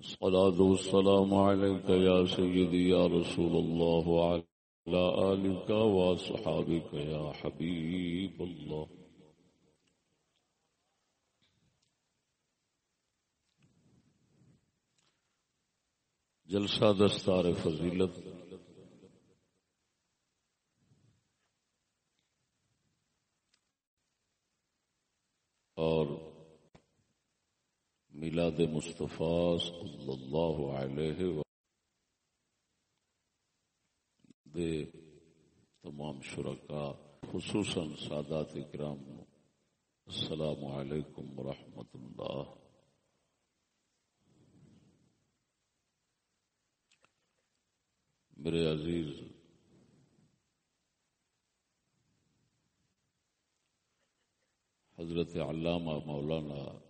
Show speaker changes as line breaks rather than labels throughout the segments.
الصلاة والسلام عليك يا سيدي يا رسول الله وعلى آلك وصحابك يا حبيب الله. جلسہ دستار فضیلت اور میلاد مصطفیٰ صلی اللہ علیہ و دے تمام شرکا خصوصاً سادات کرام السلام علیکم ورحمۃ اللہ۔ میرے عزیز، حضرت علامہ مولانا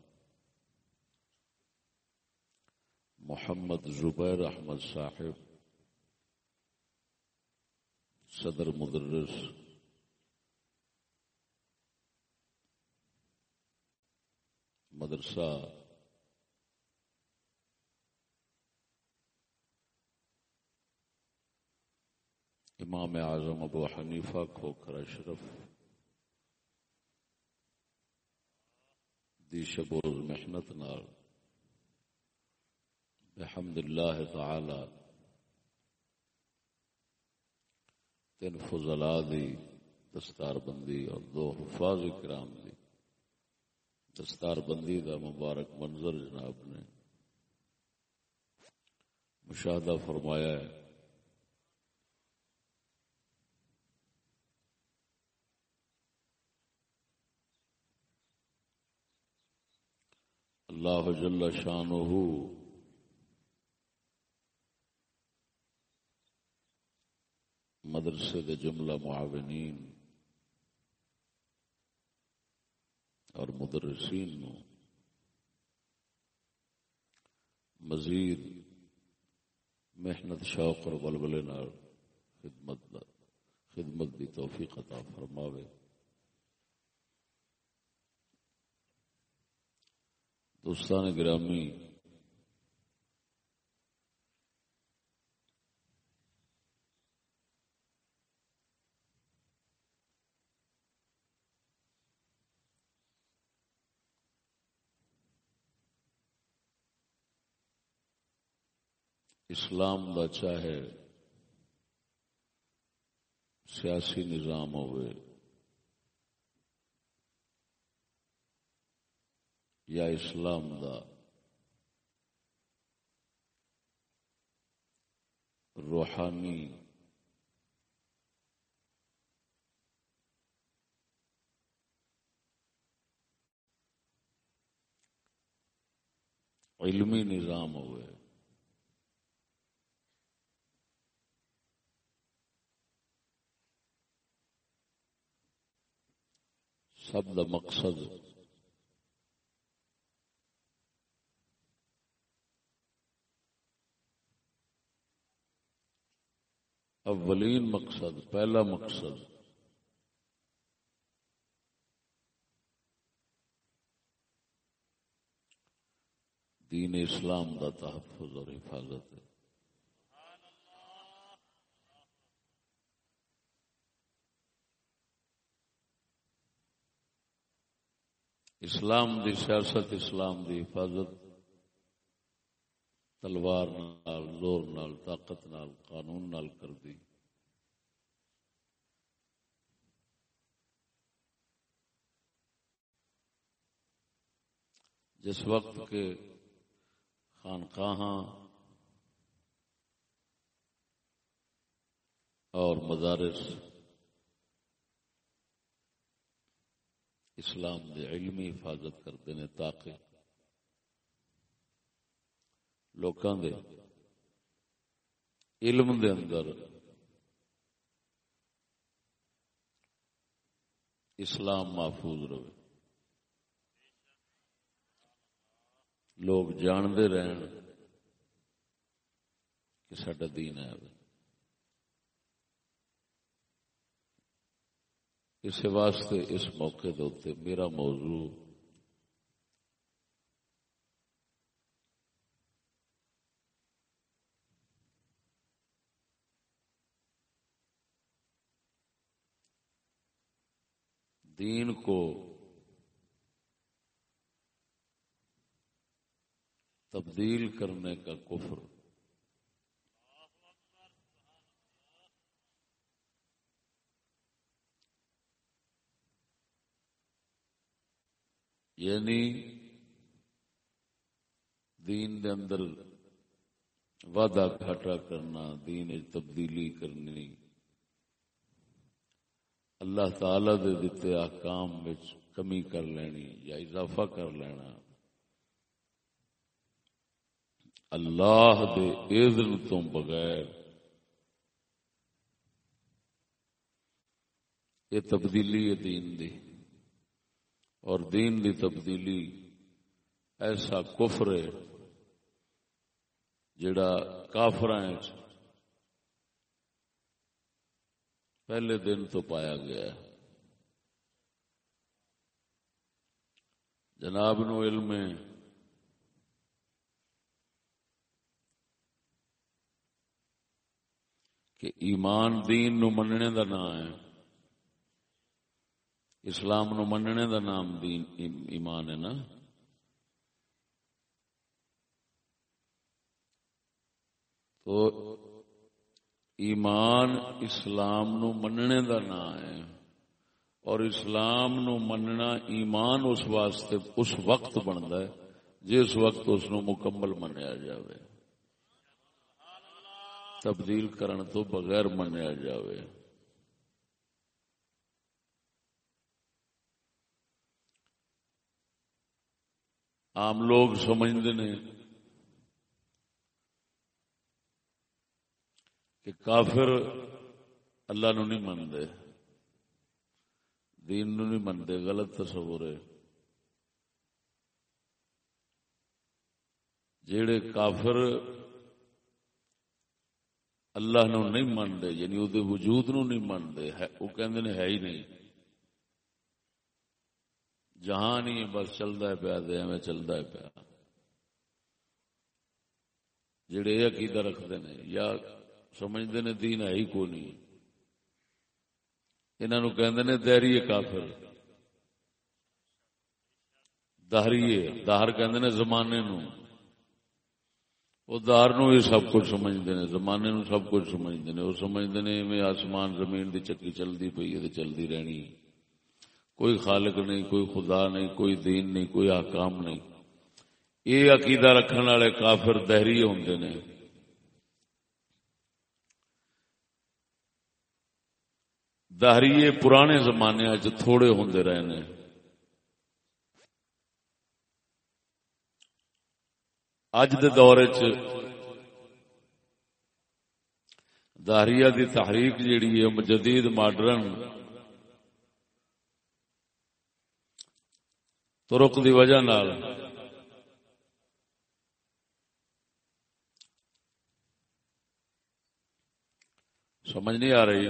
محمد زبیر احمد صاحب، صدر مدرس، مدرسہ، امام اعظم ابو حنیفہ، کھوکھر اشرف دی شبوز محنت نال الحمد اللہ تعالی۔ تین فضلا دی، دستار بندی اور دو حفاظ کرام دی۔ دستار بندی دا مبارک منظر جناب نے مشاہدہ فرمایا ہے۔ اللہ جل شانہ مدرسے دے جملہ معاونین اور مدرسین نو مزید محنت، شوق اور بلبلے خدمت خدمت دی توفیق عطا فرماوے۔ دوستان گرامی اسلام دا چاہے سیاسی نظام ہوئے یا اسلام دا روحانی علمی نظام ہوئے۔ سب دا مقصد۔ اولین مقصد پہلا مقصد۔ دین اسلام دا تحفظ اور حفاظت۔ ہے اسلام دی سیاست، اسلام دی حفاظت، تلوار نال، زور نال، طاقت نال، قانون نال کر دی جس وقت کے خانقاہاں اور مدارس اسلام دے علمی حفاظت کرتے ہیں تاکہ لوکاں دے علم دے اندر اسلام محفوظ رہے۔ لوگ جانتے رہن کہ سڈا دین ہے۔ اس واسطے اس موقع دے میرا موضوع دین کو تبدیل کرنے کا کفر یعنی دین دے اندر وعدہ گھاٹا کرنا، دین تبدیلی کرنی۔ اللہ تعالی دے دیتے احکام وچ کمی کر لینی یا اضافہ کر لینا۔ اللہ دے اذن تو بغیر یہ تبدیلی ہے دین دی۔ اور دین دی تبدیلی ایسا کفر ہے جڑا کافر پہلے دن تو پایا گیا ہے۔ جناب نو علم کہ ایمان دین نو مننے دا نام ہے۔ اسلام نو مننے دا نام دین ایمان ہے نا۔ تو ایمان اسلام نو مننے دا نام ہے۔ اور اسلام نو مننا ایمان اس واسطے اس وقت بنتا ہے جس وقت اس نو مکمل منیا جاوے۔ تبدیل کرن تو بغیر منیا جاوے۔ عام لوگ سمجھتے ہیں کہ کافر اللہ نو نہیں منتے دین نو نہیں منتے غلط تصور ہے۔ جڑے کافر اللہ نو نہیں منتے یعنی وہ وجود نو نہیں منتے وہ کہندے ہے ہی نہیں۔ جہاں نہیں بس چلتا ہے پیا دے میں چلتا ہے پیا۔ جڑے یہ عقیدہ رکھتے ہیں یا سمجھتے نے دین ہے ہی کو نہیں۔ انہوں کہ دہری کافر۔ دہریے دہر کہ زمانے نو۔ وہ دار نو یہ سب کچھ سمجھتے ہیں زمانے نو سب کچھ سمجھتے ہیں وہ سمجھتے ہیں میں آسمان زمین دی چکی چلتی پی ہے چلتی رہنی کوئی خالق نہیں، کوئی خدا نہیں، کوئی دین نہیں، کوئی آکام نہیں۔ یہ عقیدہ رکھنے والے کافر دہری ہوں نے۔ دہریے پرانے زمانے تھوڑے ہوں رہے نے۔ اج دے دور دہریہ دی تحریک جیڑی ہے جدید ماڈرن ترک دی وجہ نال۔ سمجھ نہیں آ رہی۔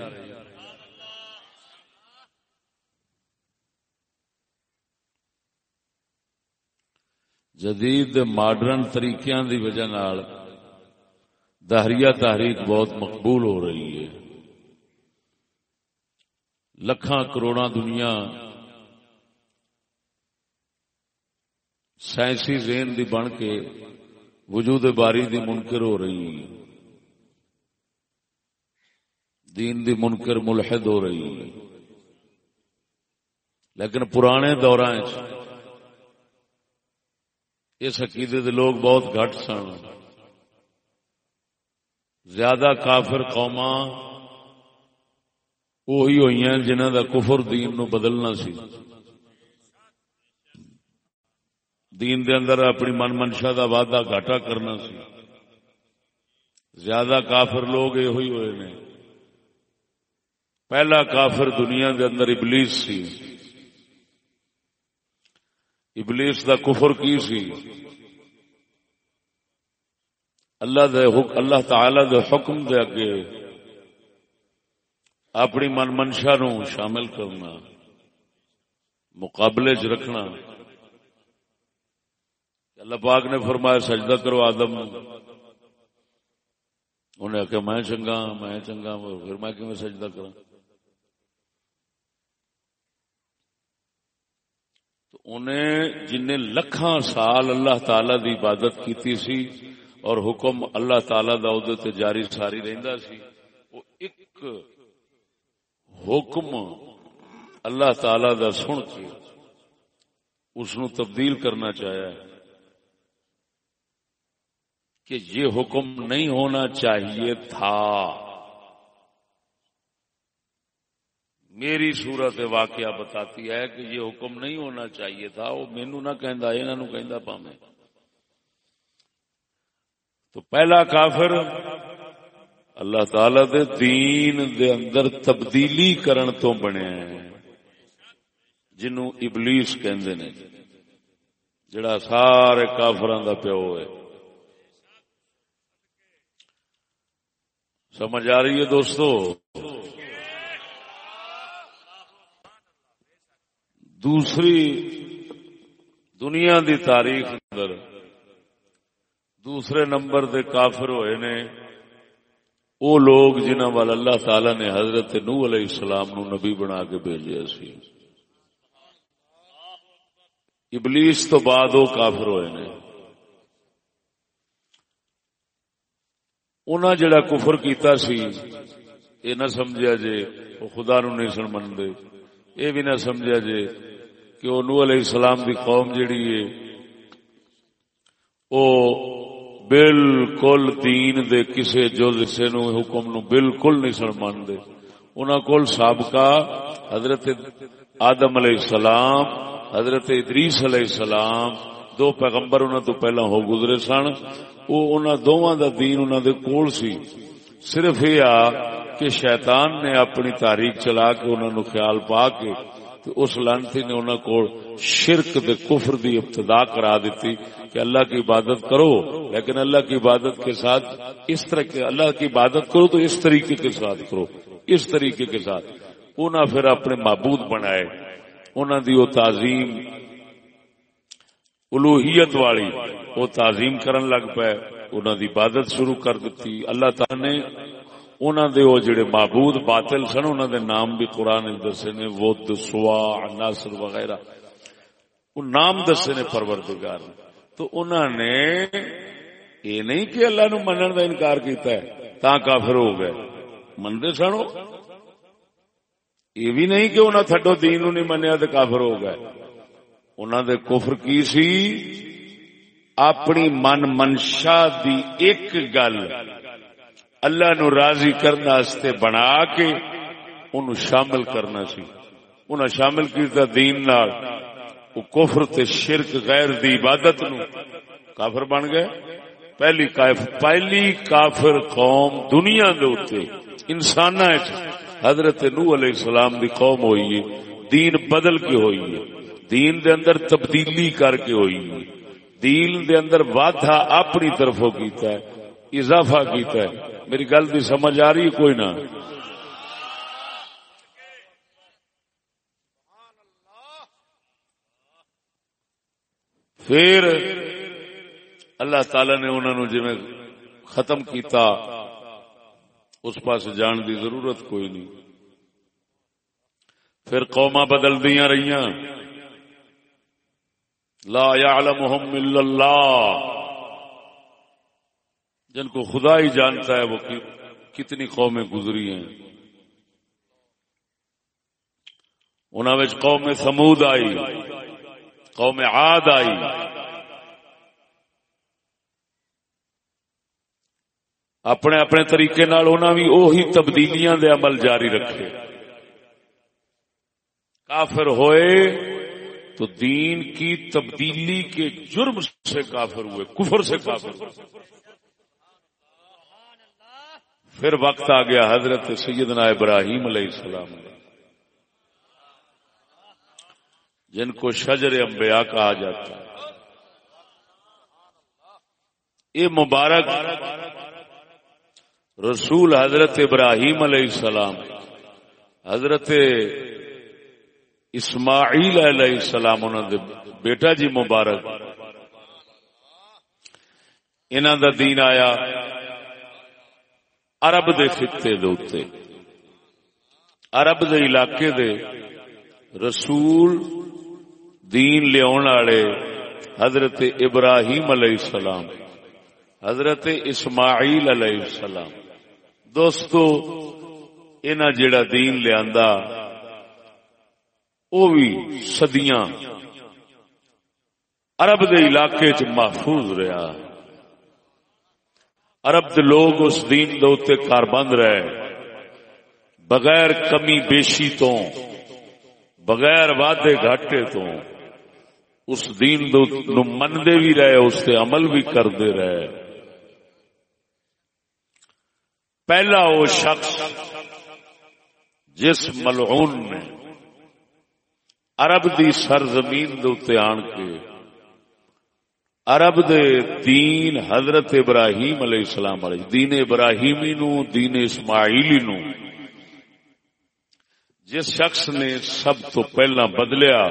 جدید ماڈرن طریقے دی وجہ نال دہریہ تحریک بہت مقبول ہو رہی ہے۔ لکھاں کروڑا دنیا سائنسی زین دی بن کے وجود باری دی منکر ہو رہی ہے دین دی منکر ملحد ہو رہی ہے لیکن پرانے دوران اس عقیدے دے لوگ بہت گھٹ سن۔ زیادہ کافر قوما وہی ہوئی ہیں جنہ دا کفر دین نو بدلنا سی۔ دین دے اندر اپنی من منشا دا وعدہ گھاٹا کرنا سی۔ زیادہ کافر لوگ یہ ہوئی ہوئے نے۔ پہلا کافر دنیا دے اندر ابلیس سی۔ ابلیس دا کفر کی سی؟ اللہ دے اللہ تعالی دے حکم دے اگے اپنی من منشا نو شامل کرنا، مقابلے چ رکھنا۔ اللہ پاک نے فرمایا سجدہ کرو آدم انہیں آخیا میں چنگا میں چنگا پھر میں کیوں سجدہ کروں انہیں جن لکھاں سال اللہ تعالی دی عبادت کیتی سی اور حکم اللہ تعالی دا عہدے تے جاری ساری رہندا سی، وہ ایک حکم اللہ تعالی دا سن کے اس تبدیل کرنا چاہیا ہے۔ کہ یہ حکم نہیں ہونا چاہیے تھا۔ میری صورت واقعہ بتاتی ہے کہ یہ حکم نہیں ہونا چاہیے تھا۔ وہ مینو نہ کہ پامے تو پہلا کافر اللہ تعالی دے دین دے اندر تبدیلی کرن تو بنے جنو ابلیس کہندے نے، جڑا سارے کافران دا پیو ہے سمجھ آ رہی ہے دوستو؟ دوسری دنیا دی تاریخ اندر دوسرے نمبر دے کافر ہوئے نے، وہ لوگ جنہ وال اللہ تعالی نے حضرت نو علیہ السلام نو نبی بنا کے بھیجا سی۔ ابلیس تو بعد وہ کافر ہوئے نے۔ انہاں جڑا کفر کیتا سی یہ نہ سمجھا جے وہ خدا نو نہیں سن منتے یہ بھی نہ سمجھا جے کہ وہ نو علیہ السلام دی قوم جڑی ہے او بالکل دین دے کسے جو حصے نو، حکم نو بالکل نہیں سن مانتے انہاں کول سابقہ حضرت آدم علیہ السلام، حضرت ادریس علیہ السلام دو پیغمبر انہوں تو پہلا ہو گزرے سن، وہ دونوں دا دین انہوں دے کول سی۔ صرف یہ آ کہ شیطان نے اپنی تاریخ چلا کے انہوں نے خیال پا کے اس لانتی نے انہوں کو شرک دے کفر دی ابتدا کرا دیتی کہ اللہ کی عبادت کرو، لیکن اللہ کی عبادت کے ساتھ اس طرح کے اللہ کی عبادت کرو تو اس طریقے کے ساتھ کرو۔ اس طریقے کے ساتھ۔ انہوں پھر اپنے معبود بنائے۔ انہوں دی وہ تعظیم الوحیت والی وہ تعظیم کرن لگ پے انہوں دی عبادت شروع کر دیتی اللہ تعالی نے انہوں دے وہ جڑے معبود باطل سن انہوں دے نام بھی قرآن دسے نے، ود، سوا، ناصر وغیرہ۔ وہ نام دسے نے پروردگار۔ تو انہوں نے یہ نہیں کہ اللہ نو منن دا انکار کیتا ہے تا کافر ہو گئے۔ مندے سنو یہ بھی نہیں کہ انہوں تھڈو دین نو نہیں منیا تو کافر ہو گئے۔ انہوں دے کفر کی سی؟ اپنی من منشا دی ایک گل اللہ نو راضی کرنے بنا کے ان شامل کرنا سی۔ انہیں شامل کیتا دین نال۔ وہ کفر تے شرک غیر دی عبادت نو۔ کافر بن گئے۔ پہلی پہلی کافر قوم دنیا دے اوتے انسان حضرت نو علیہ السلام دی قوم ہوئی ہے۔ دین بدل کے ہوئی ہے۔ دین دے اندر تبدیلی کر کے ہوئی دین دے اندر وعدہ اپنی طرفوں کیتا ہے، اضافہ کیتا ہے۔ میری گل بھی سمجھ آ رہی ہے کوئی نہ؟ پھر اللہ تعالی نے انہوں نے جی ختم کیتا، اس پاس جان دی ضرورت کوئی نہیں۔ پھر قوما بدل دیا رہی لا يعلمهم الا اللہ۔ جن کو خدا ہی جانتا ہے وہ کتنی قومیں گزری ہیں۔ انہوں قوم سمود آئی، قوم عاد آئی۔ اپنے اپنے طریقے نال انہوں بھی وہی تبدیلیاں دے عمل جاری رکھے۔ کافر ہوئے تو دین کی تبدیلی کے جرم سے کافر ہوئے، کفر سے کافر ہوئے۔ پھر وقت آ گیا حضرت سیدنا ابراہیم علیہ السلام۔ جن کو شجر انبیاء کہا جاتا ہے۔ یہ مبارک رسول حضرت ابراہیم علیہ السلام، حضرت اسماعیل علیہ السلام انہوں نے بیٹا جی مبارک۔ انہوں دا دین آیا عرب دے خطے دے اتے عرب دے علاقے دے رسول دین لیا والے حضرت ابراہیم علیہ السلام، حضرت اسماعیل علیہ السلام۔ دوستو انہ جڑا دین لیا وہ بھی صدیاں۔ عرب دے علاقے چ محفوظ رہا۔ عرب دے لوگ اس دین دے کار بند رہے۔ بغیر کمی بیشی تو، بغیر وعدے گھاٹے تو، اس دین دو نو منتے بھی رہے، اس سے عمل بھی کرتے رہے۔ پہلا وہ شخص جس ملعون نے عرب دی سرزمین دے آن کے، عرب دے دین حضرت ابراہیم علیہ السلام علیہ، دین ابراہیمی نو، دین اسماعیلی نو۔ جس شخص نے سب تو پہلا بدلیا،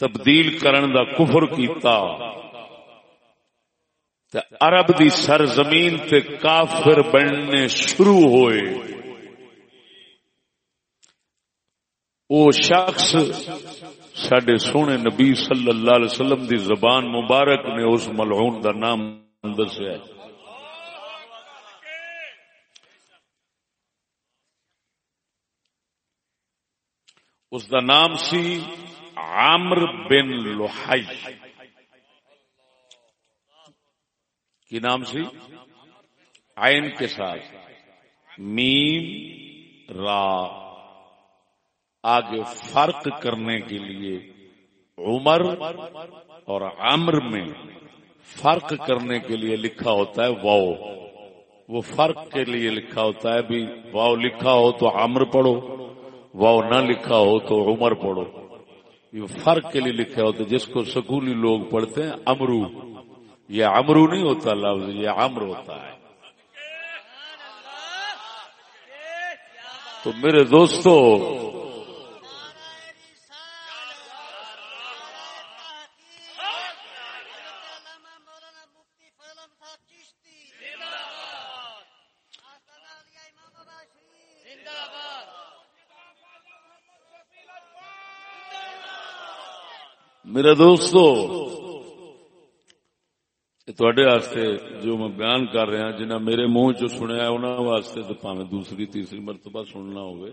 تبدیل کرن دا کفر کیتا، تے عرب دی سرزمین تے کافر بننے شروع ہوئے۔ وہ شخص سڈے سونے نبی صلی اللہ علیہ وسلم دی زبان مبارک نے اس ملعون دا نام دسیا اس دا نام سی عامر بن لوہائی کی نام سی؟ آئین کے ساتھ۔ میم را۔ آگے فرق کرنے کے لیے عمر اور عمر میں فرق کرنے کے لیے لکھا ہوتا ہے واؤ۔ وہ فرق کے لیے لکھا ہوتا ہے بھی واؤ لکھا ہو تو عمر پڑھو، واؤ نہ لکھا ہو تو عمر پڑھو۔ یہ فرق کے لیے لکھا ہوتا ہے جس کو سکولی لوگ پڑھتے ہیں امرو یہ امرو نہیں ہوتا لفظ، یہ امر ہوتا ہے۔ تو میرے دوستو میرے دوستو واسطے جو میں بیان کر رہا جنہیں میرے منہ چ سنیا انہوں واسطے تو پاوے دوسری، تیسری مرتبہ سننا ہوئے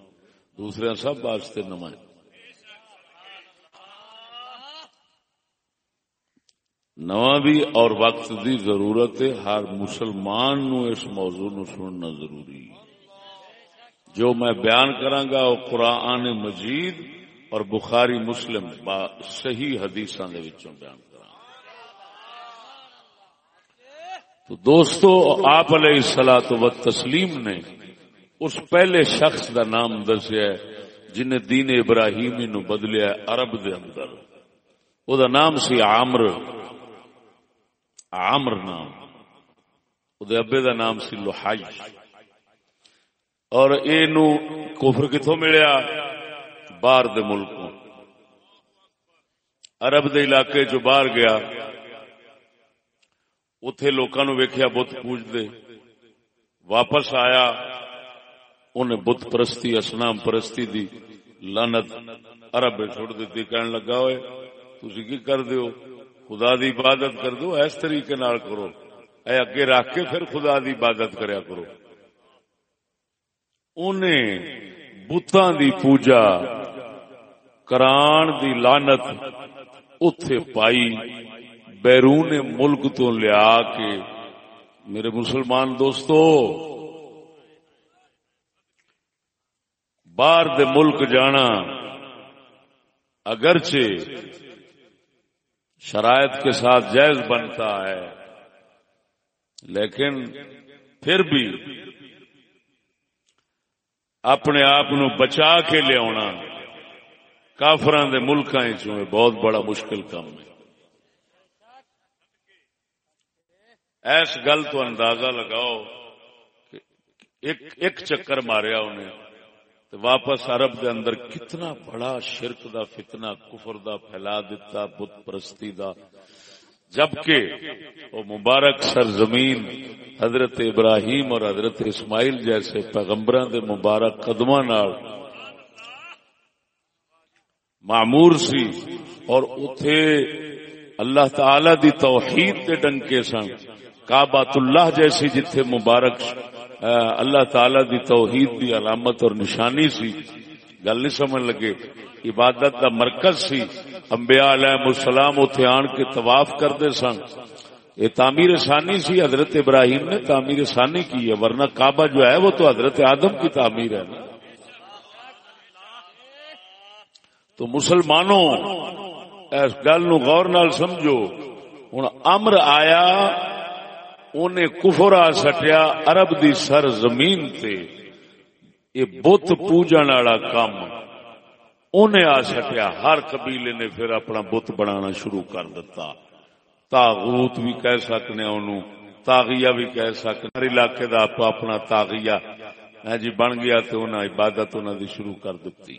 دوسرے سب واسطے نما نواں بھی اور وقت دی ضرورت ہے، ہر مسلمان نو اس موضوع نو سننا ضروری۔ جو میں بیان کرانگا وہ قرآن مجید اور بخاری مسلم صحیح حدیث بیان تو دوستو، آپ علیہ سلاۃ و تسلیم نے اس پہلے شخص دا نام دسیا جنہیں دین ابراہیمی نو بدلیا عرب دے اندر۔ او دا نام سی عامر۔ عامر نام۔ او دے ابے دا نام سی لوہائی اور اے نو کفر کتوں ملیا؟ باہر دے ملکوں۔ عرب دے علاقے جو باہر گیا اتے لوکاں نو ویکھیا بت پوج دے واپس آیا انہیں بت پرستی، اسنام پرستی دی لانت عرب چھوڑ دیتی کہن لگا ہوئے تسی کی کر دیو خدا دی عبادت کر دو اس طریقے نال کرو۔ اے اگے رکھ کے پھر خدا دی عبادت کریا کرو۔ انہیں بتاں دی پوجا کران دی لانت اتے پائی، بیرون ملک تو لیا کے۔ میرے مسلمان دوستو، باہر دے ملک جانا، اگرچہ شرائط کے ساتھ جائز بنتا ہے، لیکن پھر بھی اپنے آپ بچا کے لیا کافران دے ملک بہت بڑا مشکل کام ہے۔ ایس گل تو اندازہ لگاؤ ایک ایک چکر ماریا انہیں تو واپس عرب دے اندر کتنا بڑا شرک دا فتنہ، کفر دا پھیلا دیتا بت پرستی دا۔ جبکہ وہ مبارک سرزمین حضرت ابراہیم اور حضرت اسماعیل جیسے پیغمبران دے مبارک قدمہ نال معمور سی اور اتے اللہ تعالی دی توحید کے ڈنکے سن کابات اللہ جیسی جتھے مبارک اللہ تعالی دی توحید دی علامت اور نشانی سی۔ گل نہیں سمجھ لگے، عبادت دا مرکز سی۔ انبیاء علیہ السلام اتنے آن کے طواف کرتے سن۔ یہ تعمیر ثانی سی، حضرت ابراہیم نے تعمیر ثانی کی ہے، ورنہ کعبہ جو ہے وہ تو حضرت آدم کی تعمیر ہے۔ نا تو مسلمانوں، اس گل نو غور نال سمجھو ہوں امر آیا انہیں کفرا سٹیا عرب دی سر زمین تے۔ یہ بت پوجن والا کام انہیں آ سٹیا، ہر قبیلے نے پھر اپنا بت بنانا شروع کر دیتا تاغوت بھی کہہ سکنے انہوں تاغیہ بھی کہہ سکنے ہر علاقے دا اپنا تاغیہ ہاں جی بن گیا تو انہیں عبادت انہوں دی شروع کر دیتی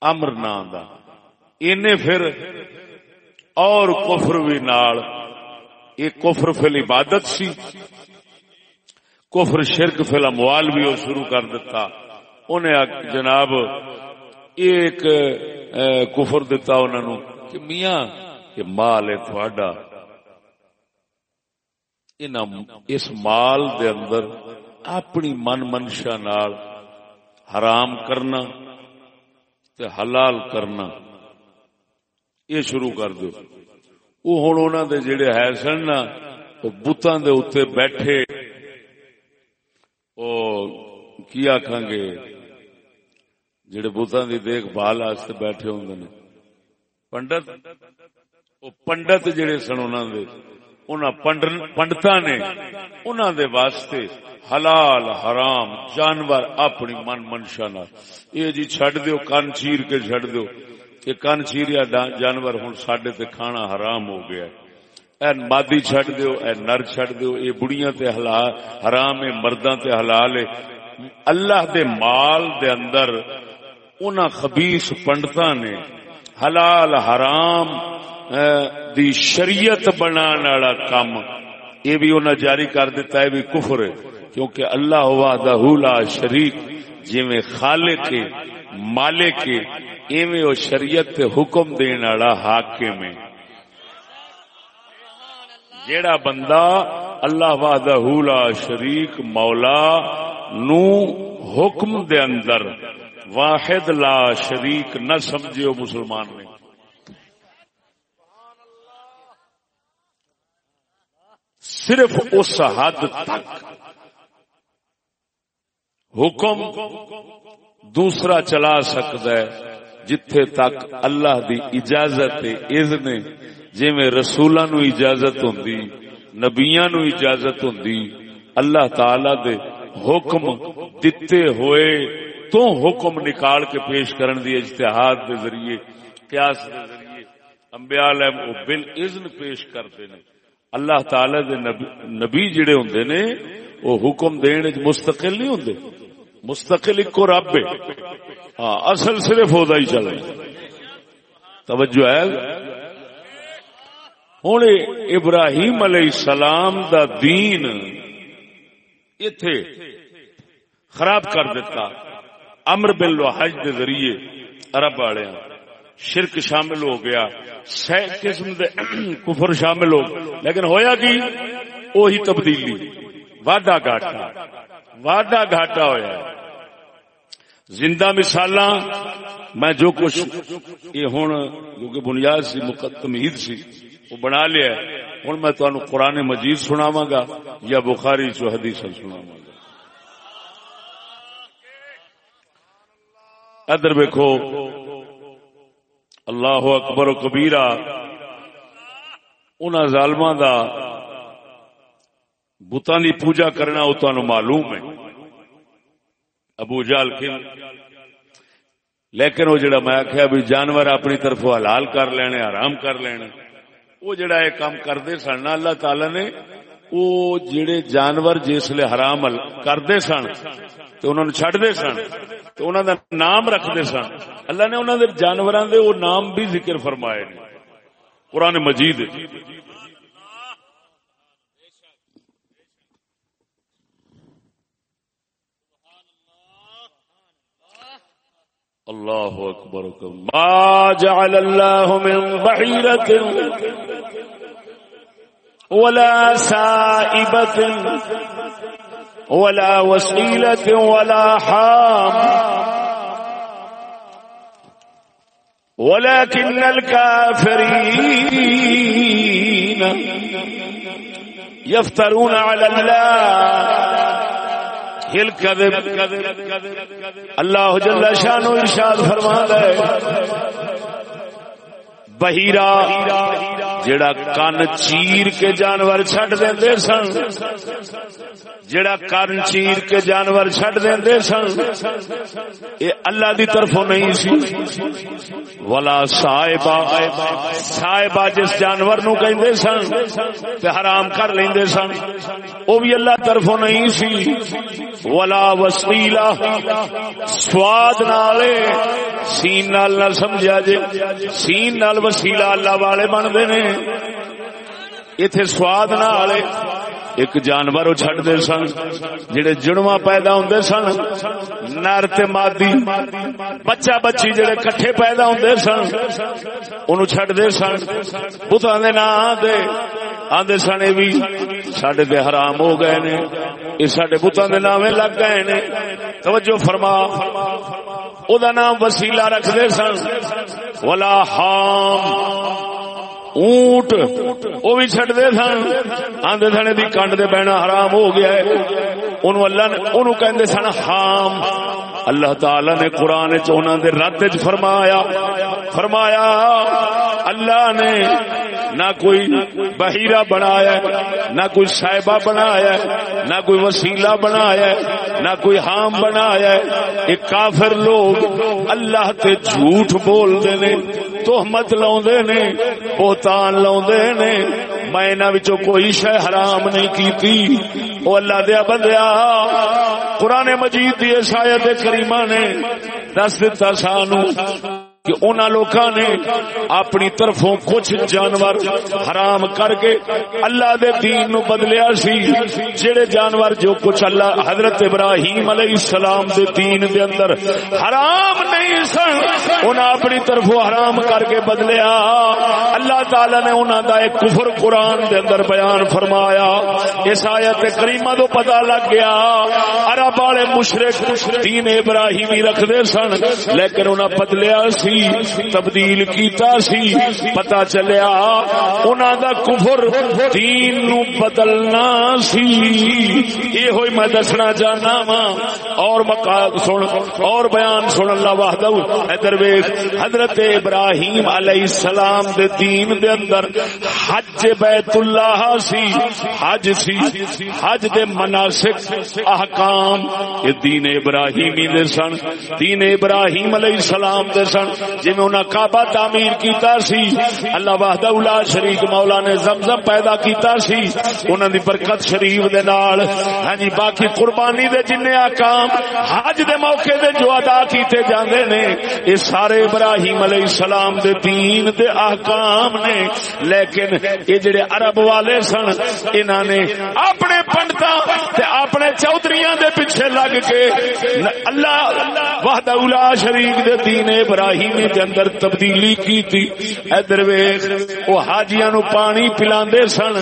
امر نام دا انہیں پھر اور کفر بھی نال۔ ایک کفر فل عبادت سی۔ کفر شرک فل اموال بھی وہ شروع کر دیتا انہیں جناب، ایک کفر دیتا انہوں کہ میاں، کہ مال ہے تھوڑا۔ اس مال دے اندر اپنی من منشا نال حرام کرنا۔ تے حلال کرنا۔ یہ شروع کر دو۔ وہ ہوں انہوں دے جڑے ہے سن نا بتان دے اتنے بیٹھے۔ او کی آخان گے؟ جڑے بتان دی دیکھ بھال واسطے بیٹھے ہوں نے۔ پنڈت، وہ پنڈت جڑے سن انہوں دے نے انہوں دے واسطے حلال، حرام، جانور اپنی من منشا نہ یہ جی چڈ دیو، کن چیر کے چڈ دیو۔ کہ کن چیریا جانور ہوں سڈے تے کھانا حرام ہو گیا اے مادی چڈ دیو، اے نر چڈ دیو۔ اے بڑیاں تے حلال، حرام ہے، مرداں تے حلال ہے۔ اللہ دے مال دے اندر انہاں خبیث پنڈتاں نے حلال، حرام دی شریعت بنان والا کام یہ بھی انہیں جاری کر دیتا ہے بھی کفر ہے۔ کیونکہ اللہ وحدہ لا شریک جی میں خالے کے مالے کے ایویں وہ شریعت تے حکم دین والا حاکم ہے۔ جیڑا بندہ اللہ وحدہ لا شریک مولا نو حکم دے اندر واحد لا شریک نہ سمجھے مسلمان نے صرف اس حد تک حکم دوسرا چلا سکتا ہے، جتھے تک اللہ دی اجازت اذن جی میں رسولہ نو اجازت ہوں نبیاں نو اجازت ہوں اللہ تعالی دے حکم دتے ہوئے تو حکم نکال کے پیش کرن دی اجتہاد دے ذریعے، قیاس دے ذریعے انبیاء علیہ بل اذن پیش کرتے ہیں اللہ تعالی دے نبی نبی جڑے ہوں نے وہ حکم دین مستقل نہیں ہوں مستقل ایک رب ہاں اصل صرف ہوتا ہی چلے توجہ ہے۔ ہوں ابراہیم علیہ السلام دا دین اتے خراب کر دیتا امر بل حج کے ذریعے عرب والے شرک شامل ہو گیا۔ سہ قسم دے کفر شامل ہو لیکن ہویا کی؟ وہی تبدیلی۔ واڈا گاٹا واڈا گھاٹا ہویا زندہ مثال میں جو کچھ یہ ہوں کیونکہ بنیاد سی مقدمید سی وہ بنا لیا ہوں میں تمہیں قرآن مجید سناوا گا یا بخاری چو حدیث سناوا گا ادھر ویکو اللہ اکبر و کبیرا ان ظالم دا بتان کی پوجا کرنا وہ تمہیں معلوم ہے۔ ابو جال لیکن وہ جڑا میں آخیا بھی جانور اپنی طرف حلال کر لینے آرام کر لینے، وہ جڑا یہ کام کرتے سن اللہ تعالی نے، وہ جڑے جانور جسے حرام کرتے سن تو انہوں نے چڈتے سن تو انہوں دا نام رکھتے سن۔ اللہ نے انہوں نے جانوروں دے وہ نام بھی ذکر فرمائے قرآن مجید۔
اللہ اکبر
ما جعل اللہ من بحیرت ولا سائبت ولا وسیلت ولا حام. ولكن الكافرين يفترون على الله. اللہ جل شانو ارشاد فرما ہے۔ بہیرا جڑا کن چیر کے جانور چھٹ دے سن جڑا کن چیر کے جانور چھٹ دے سن یہ اللہ دی طرفوں نہیں سی۔ ولا صاحبہ صاحبہ جس جانور نو کہندے سن، تے حرام کر لیندے سن، او بھی اللہ طرفوں نہیں سی۔ ولا وسیلہ، سواد نالے، سین نال نہ سمجھا جے، سین نال وسیلہ اللہ والے بنتے ہیں اتے سواد نہ ایک جانور چڈ دے سن، جڑے جڑواں پیدا ہوندے سن، نر تے مادی، بچہ بچی جڑے کٹھے پیدا ہوندے سن، اونوں چھڈ دے سن۔ بتاں دے نام دے آندے سن بھی ساڈے تے حرام ہو گئے نے، اے ساڈے بتاں دے نامے لگ گئے نے۔ توجہ فرما، او دا نام وسیلہ رکھ دے سن۔ ولا حام۔ اونٹ وہ بھی چڈ دے سن آدھے سنے دی کنڈ دے بہنا حرام ہو گیا ہے۔ انہوں اللہ نے انہوں کہندے سن حام۔ اللہ تعالی نے قرآن چونا دے رد فرمایا۔ فرمایا، اللہ نے نہ کوئی بہیرا بنایا نہ کوئی صاحبہ بنایا نہ کوئی وسیلہ بنایا نہ کوئی حام بنایا ایک کافر لوگ اللہ تے جھوٹ بول دے نے، تہمت لاؤندے نے بہتان لاؤندے نے۔ میں انہاں وچوں کوئی شے حرام نہیں کیتی۔ او اللہ دیا بندیا، قرآن مجید دی اس آیت کریمہ نے دس دتا سانو۔ کہ ان لوکاں نے اپنی طرفوں کچھ جانور حرام کر کے اللہ دے دین نو بدلیا سی، جڑے جانور جو کچھ اللہ حضرت ابراہیم علیہ السلام دے دین دے اندر حرام نہیں سن انہاں اپنی طرفوں حرام کر کے بدلیا۔ اللہ تعالی نے انہاں دا ایک کفر قرآن دے اندر بیان فرمایا۔ اس آیت کریمہ تو پتہ لگ گیا۔ عرب والے مشرک دین ابراہیمی رکھ دے سن، لیکن انہاں بدلیا سی۔ تبدیل کیتا سی، پتا چلیا انہوں دا کفر دین نو بدلنا سی۔ یہ ہوئی میں دسنا چاہنا وا اور مقاد سن، اور بیان سن اللہ وحدہ۔ ادھر ویخ حضرت ابراہیم علیہ السلام دے دین دے اندر حج بیت اللہ سی، حج سی، حج دے مناسک احکام۔ یہ دین ابراہیمی دے سن، دین ابراہیم علیہ السلام دے سن۔ جی انہیں کعبہ تعمیر کیتا سی، اللہ وحدہ اولا شریف مولا نے زمزم پیدا کیتا سی انہوں دی برکت شریف دے نال۔ ہاں جی باقی قربانی دے جن آکام حج دے موقع دے جو ادا کیتے جاندے نے یہ سارے ابراہیم علیہ السلام دے دین دے احکام نے۔ لیکن یہ جڑے عرب والے سن انہوں نے اپنے پنڈتا اپنے چودھریاں دے پیچھے لگ کے اللہ وحدہ اولا شریف دے دین ابراہیم مدینے دے اندر تبدیلی کی تھی ادھر ویخ وہ حاجیاں نو پانی پلاندے سن۔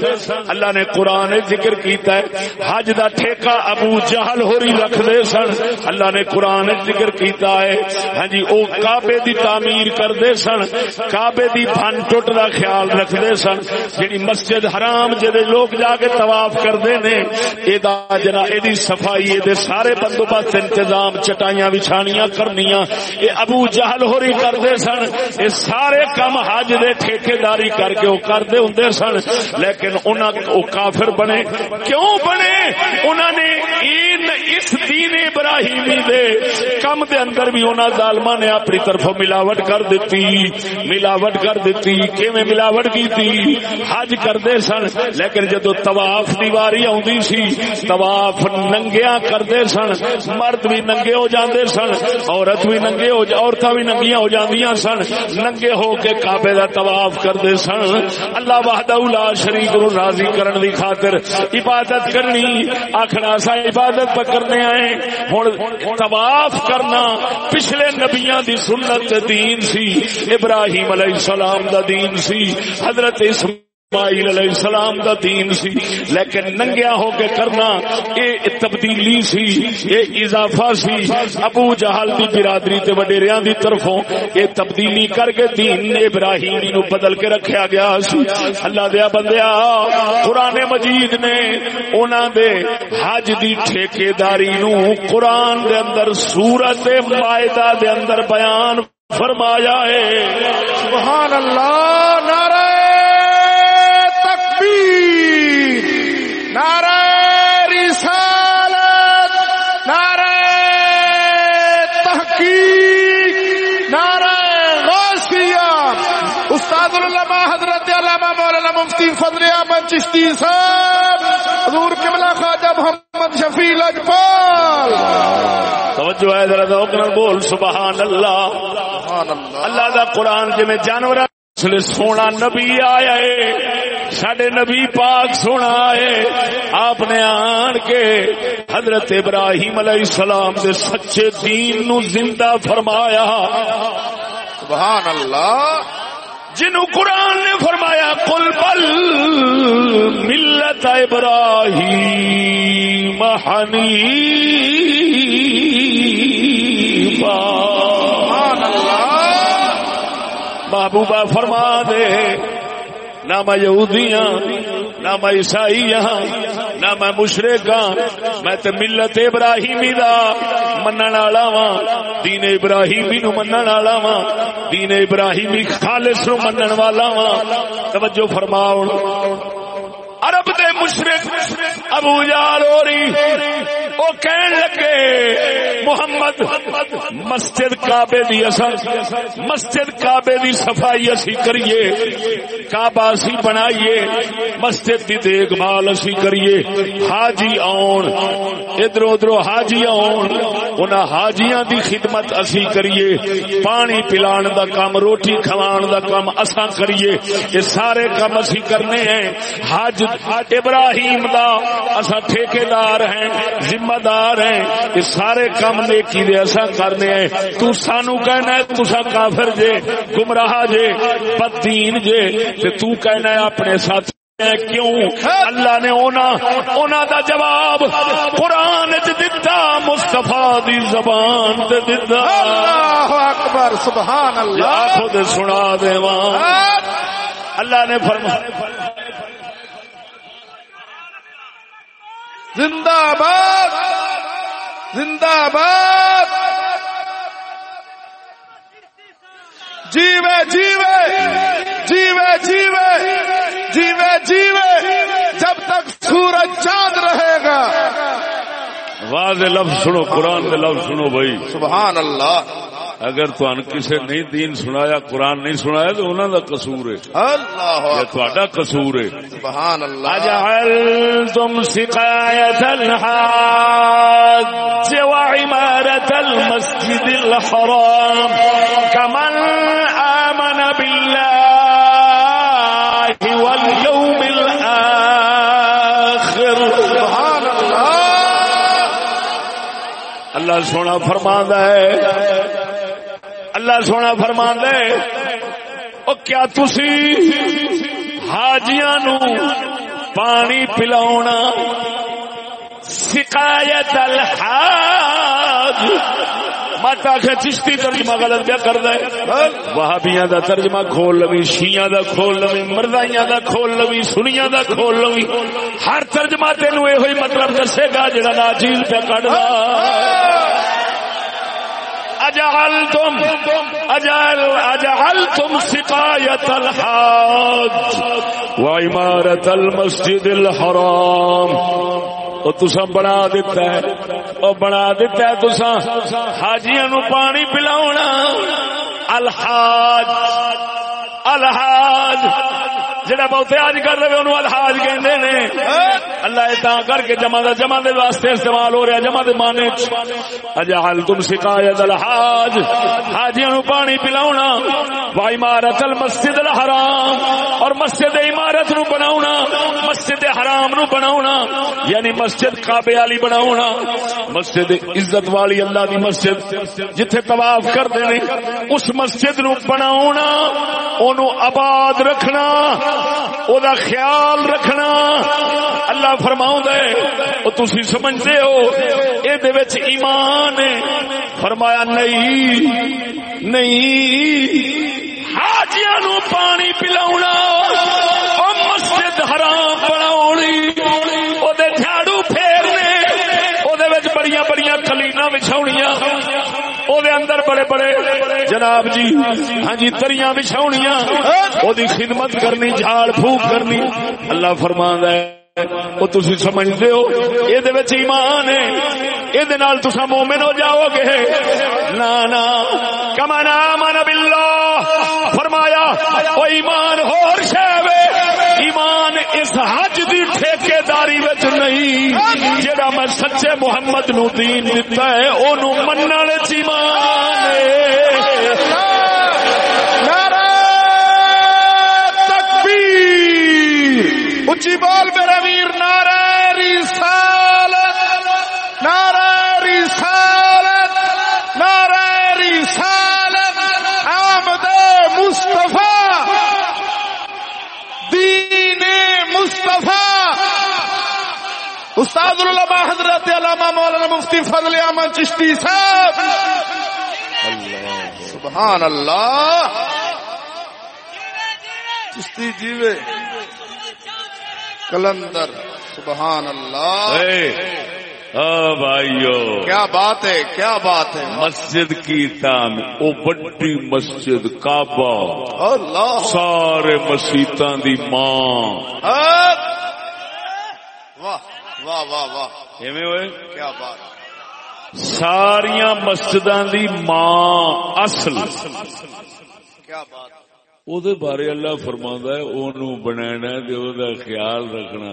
اللہ نے قرآن ذکر کیتا ہے۔ حج دا ٹھیکہ ابو جہل ہوری رکھ دے سن۔ اللہ نے قرآن ذکر کیتا ہے۔ ہاں جی او کعبے دی تعمیر کر دے سن۔ کعبے دی بھن ٹوٹ دا خیال رکھ دے سن۔ جڑی مسجد حرام جدے لوگ جا کے طواف کر دے نے، اے دا جنا اے دی صفائی، اے دے سارے بندوبست انتظام چٹائیاں بچھانیاں کرنیاں۔ اے ابو جہل ہوری کرتے سن یہ سارے کام حج دے ٹھیکے داری کر کے وہ کرتے ہوں سن لیکن وہ کافر بنے کیوں بنے انہوں نے اس دین ابراہیمی دے کم دے اندر بھی انہوں ظالما نے اپنی طرف ملاوٹ کر دیتی ملاوٹ کر دیتی کیویں ملاوٹ کی تھی حج کرتے سن لیکن جدو طواف دیواری آدھی سی طواف ننگیا کرتے سن مرد بھی ننگے ہو جاندے سن عورت بھی ننگے ہو عورتیں بھی ننگیاں ہو ہو جاندیاں سن، ننگے ہو کے کعبے دا طواف کردے سن۔ اللہ وحدہ لا شریک نو راضی کرن دی خاطر عبادت کرنی، آکھنا سا عبادت پکرنے آئے۔ ہن طواف کرنا پچھلے نبیاں دی سنت دین سی، ابراہیم علیہ السلام دا دین سی، حضرت اسماعیل اسماعیل علیہ السلام دا دین سی، لیکن ننگیا ہو کے کرنا اے تبدیلی سی، اے اضافہ سی۔ ابو جہل دی برادری تے وڈیریاں دی طرفوں اے تبدیلی کر کے دین ابراہیمی نو بدل کے رکھیا گیا سی۔ اللہ دیا بندیا، قرآن مجید نے انہاں دے حج دی ٹھیکیداری نو قرآن دے اندر، سورت مائدہ دے اندر بیان فرمایا ہے۔
سبحان اللہ، نعرہ نعرہ رسالت نعرہ تحقیق نعرہ غوثیہ استاد العلماء حضرت علامہ مولانا مفتی فضل احمد چشتی صاحب حضور قبلہ خواجہ محمد شفیع
توجہ ہے ذرا ذوق نال بول سبحان اللہ۔
سبحان اللہ۔
اللہ دا قرآن جی میں جانور سونا نبی آیا ہے سڈے نبی پاک سونا ہے۔ آپ نے آن کے حضرت ابراہیم علیہ السلام دے سچے دین نو زندہ فرمایا۔
سبحان اللہ۔
جنو قرآن نے فرمایا کل بل ملت ابراہیم حنیفا۔
سبحان اللہ۔
محبوبہ فرما دے۔ نہ میں یہودیاں، نہ میں عیسائیاں، نہ میں مشرقاں میں تے ملت ابراہیمی دا منن والا واں۔ دین ابراہیمی نو منن والا واں۔ دین ابراہیمی خالص نو منن والا واں۔ توجہ فرماؤ۔ عرب دے مشرق ابو جال وہ کہن لگے، محمد، مسجد کعبے دی اصل، مسجد کعبے دی صفائی اسی کریے، کعبہ اسی بنائیے، مسجد دی دیکھ بھال اسی کریے، حاجی آن ادھر ادھر حاجی آن، انہاں حاجیاں دی خدمت اسی کریے، پانی پلان دا کام، روٹی کھوان دا کام اساں کریے، یہ سارے کام اسی کرنے ہیں، حج ابراہیم دا اساں ٹھیکیدار ہیں ذمہ دار ہیں یہ سارے کام نیکی دے اساں کرنے ہیں۔ تو سانو کہنا ہے تسا کافر جے گمراہ جے بددین جے تے تو کہنا ہے اپنے ساتھ کیوں؟ اللہ نے اونا اونا دا جواب قرآن چ دتا مصطفیٰ دی زبان تے دتا۔
اللہ اکبر سبحان اللہ۔
خود سنا دے اللہ نے فرمایا
زندہ آباد زندہ آباد۔ جیوے جیوے جیوے جیوے جیوے جیوے، جب تک سورج چاند رہے گا۔
واضح لفظ سنو قرآن کے لفظ سنو بھائی۔
سبحان اللہ۔
اگر تہن کسی نہیں دین سنایا قرآن نہیں سنایا تو انہوں کا قصور ہے۔
اللہ
یہ قصور ہے۔
سبحان اللہ۔
الحاج وعمارة المسجد الحرام كمن سونا فرماندا ہے۔ اللہ سونا فرماندا ہے۔ او کیا تسی حاجیاں نو پانی پلاونا؟ سکایت الحاج۔ مت آخ چشتی ترجمہ غلط پیا کر دے۔ وہابیاں دا ترجمہ کھول لوی شیا دا کھول لوی، مردائیاں دا کھول لوی، سنیاں دا کھول لوی۔ ہر ترجمہ تینو یہ مطلب دسے گا جڑا ناچیز پہ کٹ اجعلتم اجعل اجعلتم سقایت الحاج وعمارت المسجد الحرام۔ او تسا بنا دیتا ہے۔ او بنا دیتا ہے تسا حاجیاں نو پانی پلاونا۔ الحاج الحاج جڑا بہتے اج کر رہے انہوں الحاج کہندے نے۔ اللہ تا کر کے جمع دا جمع دے واسطے استعمال ہو رہا جمع دے معنی اجعل تم شکایت الحاج حاجیاں نو پانی پلاونا۔ وا عمارت المسجد الحرام، اور مسجد عمارت نو بناونا۔ مسجد حرام نو بناونا یعنی مسجد کعبے والی بناونا۔ مسجد عزت والی اللہ دی مسجد، جتھے طواف کردے نے، اس مسجد نو بناونا، اونوں آباد رکھنا۔ او دا خیال رکھنا اللہ فرماؤں دے او تسی سمجھدے ہو اے دے وچ ایمان فرمایا نہیں نہیں حاجیاں نو پانی پلاونا او مسجد حرام بناونی او دے جھاڑو پھیرنے او دے وچ بڑیاں بڑیاں کلینا وچھاونیاں اندر بڑے بڑے۔ جناب جی ہاں جی تریاں بچھاونیاں۔ او دی خدمت کرنی، جھاڑ پھوک کرنی۔ اللہ فرماندا ہے وہ تسی سمجھدے ہو اے دے وچ ایمان ہے۔ اے دے تسا مومن ہو جاؤ گے۔ نا نا۔ کما آمن باللہ۔ فرمایا، او ایمان ہور شے ایمان اس حج دی ٹھیکیداری وچ نہیں، جڑا میں سچے محمد نو دین دتا ہے، اونوں منن وچ ایمان ہے۔
تکبیر۔ اچھی بول میرا ویر، نعرہ رسالت نعرہ رسالت نعرہ رسالت آمد مصطفیٰ دین مصطفیٰ استاد العلماء حضرت علامہ مولانا مفتی فضل احمد چشتی صاحب۔ سبحان اللہ۔ چشتی جیوے کلندر۔ سبحان اللہ۔
بھائیو۔
کیا بات ہے کیا بات ہے۔
مسجد کی تعمیر او بڑی مسجد کعبہ۔
اللہ۔
سارے مسیطاں دی ماں۔
حق۔ واہ۔ واہ واہ واہ.
ایویں ہوئے؟
کیا بات.
ساریاں مسجداں دی ماں اصل.
کیا بات.
او دے بارے اللہ فرماندا ہے اونوں بنانا تے او دا خیال رکھنا۔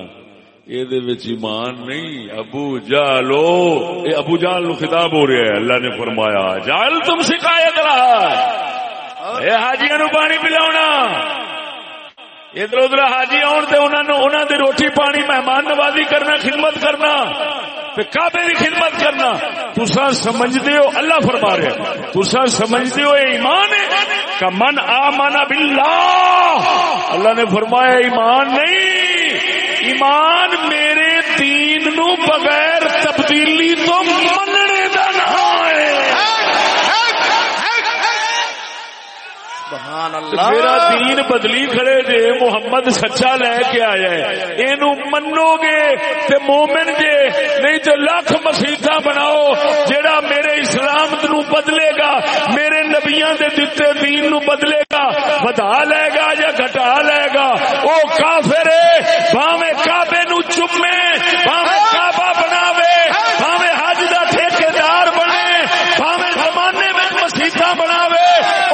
اے دے وچ ایمان نہیں ابو جالو اے ابو جال نو خطاب ہو رہا ہے اللہ نے فرمایا جال تم شکایت رہا اے حاجیاں نو پانی پلاونا۔ ادھر ادھر حاجی آن تے انہاں نو انہاں دی روٹی پانی، مہمان نوازی کرنا، خدمت کرنا، تے کعبے دی خدمت کرنا۔ تساں سمجھدے ہو، اللہ فرما رہا تساں سمجھدے ہو ایمان ہے۔ کہ من آمن باللہ۔ اللہ نے فرمایا، ایمان نہیں۔ ایمان میرے دین نو بغیر تبدیلی تو مننے دا نام ہے
سبحان
میرا
اللہ.
دین بدلی کھڑے جے محمد سچا لے کے آیا ہے۔ اینو منو گے تے مومن جے نہیں تو لاکھ مسیطا بناؤ جیڑا میرے اسلام نو بدلے گا میرے نبیاں دے دتے دین نو بدلے گا بدا لے گا یا گھٹا لے گا۔ او کافر ہے بھاویں کعبے نو چومے بھاویں کعبہ بناوے بھاویں حج دا ٹھیکیدار بنے بھاویں زمانے میں مسیطا بناوے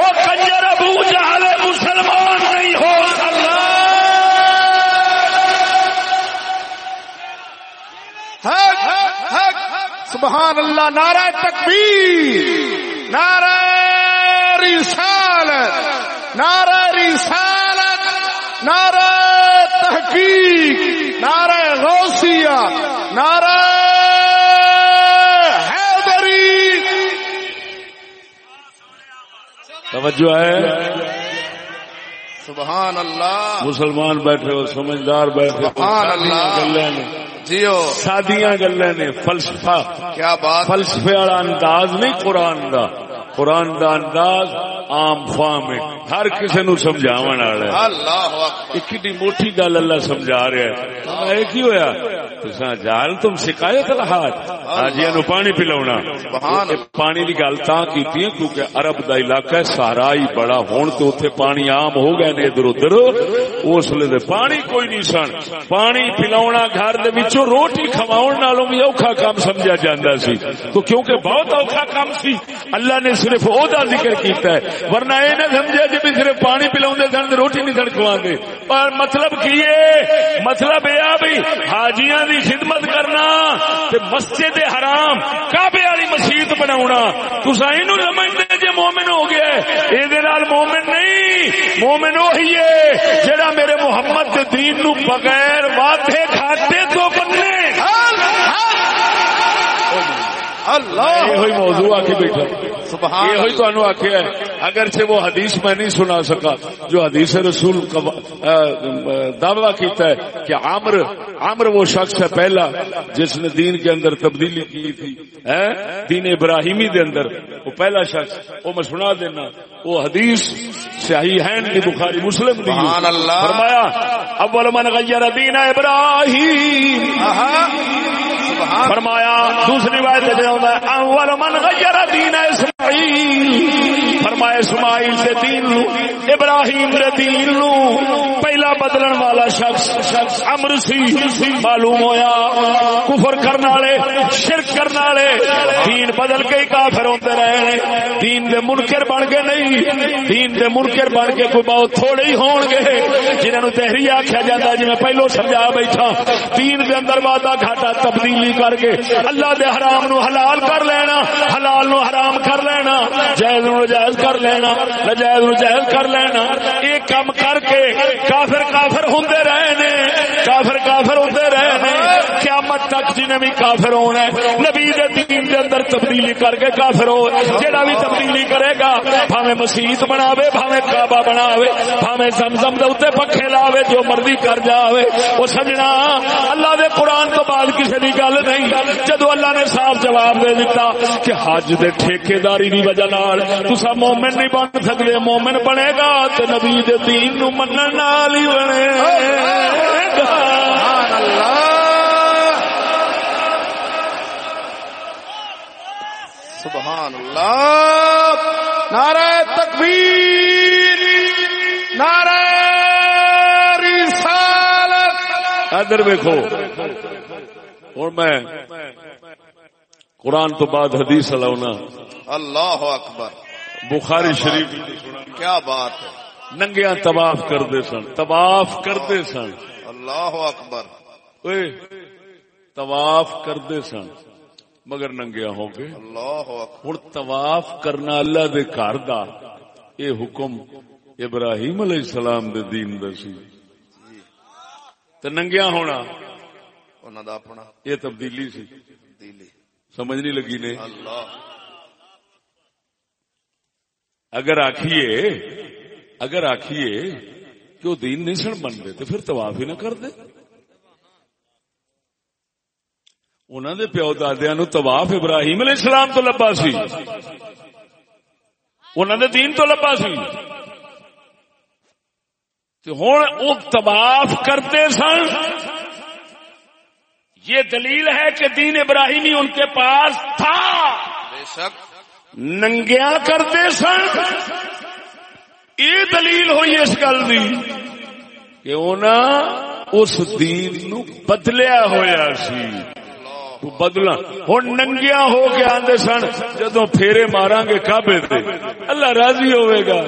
او کنجر ابو جہل مسلمان نہیں ہو
حق حق سبحان اللہ نعرہ تکبیر نعرہ رسالت نعرہ رسالت نعرہ تحقیق نعرہ غوثیہ نعرہ حیدری۔
توجہ ہے؟
سبحان اللہ۔
مسلمان بیٹھے ہو سمجھدار بیٹھے
سبحان اللہ۔ جیو
سادیاں گلیں نے فلسفہ۔
کیا بات؟
فلسفے والا انداز نہیں قرآن دا۔ قرآن دا انداز عام فام ہے۔ ہر کسی نو سمجھاون والا
اللہ
کتنی موٹی گل اللہ سمجھا رہا ہے۔ ایک ہی ہویا؟ تساں جال تم شکایت الحاج حاجیاں نو پانی پلاونا۔ پانی دی گل تاں کیتی ہے کیونکہ عرب دا علاقہ ہے سارا ہی بڑا۔ ہون تے اوتھے پانی عام ہو گئے نے ادھر ادھر۔ اس لیے پانی کوئی نہیں سن۔ پانی پلاونا گھر دے وچوں روٹی کھواون نالوں بھی اوکھا کام سمجھا جاندا سی۔ تو کیونکہ بہت اوکھا کام سی، اللہ نے صرف او دا ذکر کیتا ہے۔ ورنہ یہ نہ سمجھے جی بھی صرف پانی پلاؤ سن تو روٹی نہیں سن کھوا گے پر مطلب کی ہے مطلب اے یہ بھی حاجیاں دی خدمت کرنا تے مسجد حرام، کعبے والی مسجد بنا تسا یہ سمجھتے جی مومن ہو گیا یہ مومن نہیں، مومن وہی ہے جڑا میرے محمد دے دین نو بغیر واٹے کھاتے تو بننے
اللہ!
یہ موضوع آ کے بیٹھا۔
سبحان
یہ تو آخیا ہے۔ اگرچہ وہ حدیث میں نہیں سنا سکا جو حدیث رسول کا دعویٰ کیتا ہے کہ عامر عامر وہ شخص ہے پہلا جس نے دین کے اندر تبدیلی کی تھی دین ابراہیمی دے اندر۔ وہ پہلا شخص وہ میں سنا دینا وہ حدیث صحیح ہے کی بخاری مسلم دی
سبحان اللہ!
فرمایا اول من غیر دین ابراہیم۔ فرمایا دوسری روایت میں ہے اول من غیر دین اسماعیل. فرمایا اسماعیل سے دین لو ابراہیم دے دین لو پہلا بدلن والا شخص شخص امر سی، معلوم ہویا، کفر کرنے والے، شرک کرنے والے، دین بدل کے کافر ہوتے رہے دین دے منکر بن کے نہیں، دین دے منکر بن کے کوئی بہت تھوڑے ہی ہون گے۔ جنہوں نے تحری آخیا جاتا جی میں پہلو سمجھا بیٹھا۔ دین دے اندر وعدہ گھاٹا تبدیلی کر کے اللہ دے حرام نو حلال کر لینا، حلال نو حرام کر لینا، جائز نو جائز کر لینا، نجائز نجائز کر لینا۔ یہ کام کر کے کافر کافر ہوندے رہے نے۔ کافر کافر ہوندے قیامت تک جنہیں بھی کافر ہونا ہے، نبی دے دین دے اندر تبدیلی کر کے کافر ہو جڑا بھی تبدیلی کرے گا بھاوے مسیت بناوے بھاوے کعبہ بناوے بھاوے زمزم دے اوتے پکھے لاوے، جو مرضی کر جاوے۔ او سجنا، اللہ دے قرآن تو بعد کسی دی گل نہیں۔ جدو اللہ نے صاف جواب دے دیتا کہ حج دے ٹھیکیداری دی وجہ نال تسا مومن نہیں بن سکدے، مومن بنے گا تے نبی دے دین نو منن نال ہی بنے۔ گا
سبحان اللہ۔ سبحان اللہ۔ نعرہ تکبیر نعرہ رسالت۔
ادھر دیکھو اور میں قرآن تو بعد حدیث لاؤنا
اللہ اکبر۔
بخاری شریف۔
کیا بات ہے۔
ننگیا طواف کرتے سن۔ طواف کرتے سن۔
اللہ اکبر۔
طواف کرتے سن۔ مگر ننگیا ہو
اکبر۔
ہوں طواف کرنا اللہ دے گھر دا۔ یہ حکم ابراہیم علیہ السلام دے دین دا سی۔ تے ننگیا ہونا۔
انہاں دا اپنا۔
یہ تبدیلی سی۔
دلی
سمجھ نہیں لگی نے۔
اللہ۔
اگر آخیے اگر آخیے کہ وہ دین نہیں سن بنتے تو پھر طواف ہی نہ کر دے۔ انہوں دے پیو دادیا نو طواف ابراہیم علیہ السلام تو لبا سی۔ انہوں دے دین تو لبا سی۔ ہوں وہ طواف کرتے سن۔ یہ دلیل ہے کہ دین ابراہیمی ان کے پاس تھا۔
بے شک۔
ننگیا کرتے سن۔ یہ دلیل ہوئی اس گل کی کہ انہاں اس دین نو بدلیا ہویا سی۔ تو بدلا ہوں ننگیا ہو کے آدھے سن جدو پھیرے مارا گے کابے تے۔ اللہ راضی ہوئے گا۔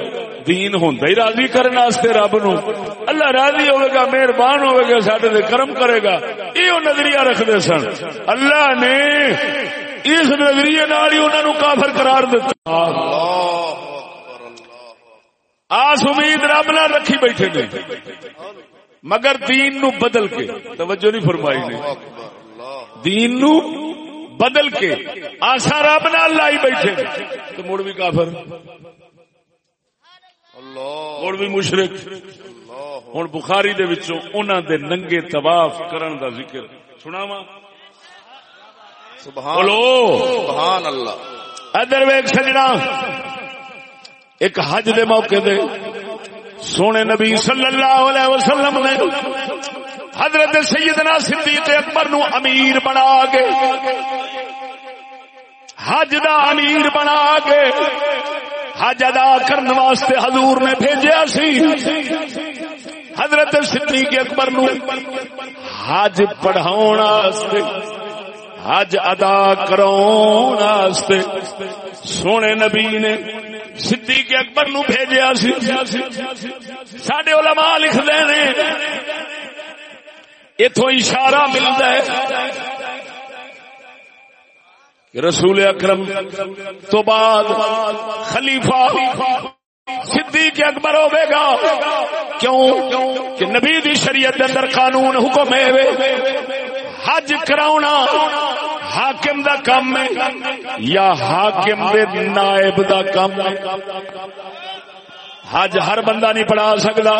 دین ہوں ہی راضی کرنے واسطے رب نو۔ اللہ راضی ہوئے گا، مہربان ہوئے گا سڈے تے کرم کرے گا۔ یہ نظریہ رکھتے سن۔ اللہ نے اس نظریے نال ہی انہوں نے کافر قرار دیتا آس امید رب نہ رکھی بیٹھے نے۔ مگر دین نو بدل کے۔ توجہ نہیں فرمائی نے۔ دین نو بدل کے آسا رب نال لائی بیٹھے تو مڑ بھی کافر۔ مڑ بھی
اللہ۔
ہوں بخاری دے وچوں انہاں دے ننگے طواف کرن دا ذکر۔ سناواں۔
سبحان
بولو۔
سبحان اللہ۔
ادھر ویک سجنا۔ ایک حج دے موقع دے۔ سونے نبی صلی اللہ علیہ وسلم نے حضرت سیدنا صدیق اکبر نو امیر بنا کے، حج دا امیر بنا کے، حج ادا کرنے واسطے حضور نے بھیجیا سی۔ حضرت صدیق اکبر نو حج پڑھاؤن واسطے، حج ادا کراستے سونے نبی نے صدیق اکبر نو بھیجیا سی۔ سڈے علماء لکھ دے اتو اشارہ ملتا ہے رسول اکرم تو بعد خلیفہ صدیق اکبر ہوے گا۔ کیوں؟ کہ نبی دی شریعت دے اندر قانون حکم ہے حج کراونا حاکم دا کام ہے یا حاکم دے نائب دا کام ہے۔ حج ہر بندہ نہیں پڑھا سکتا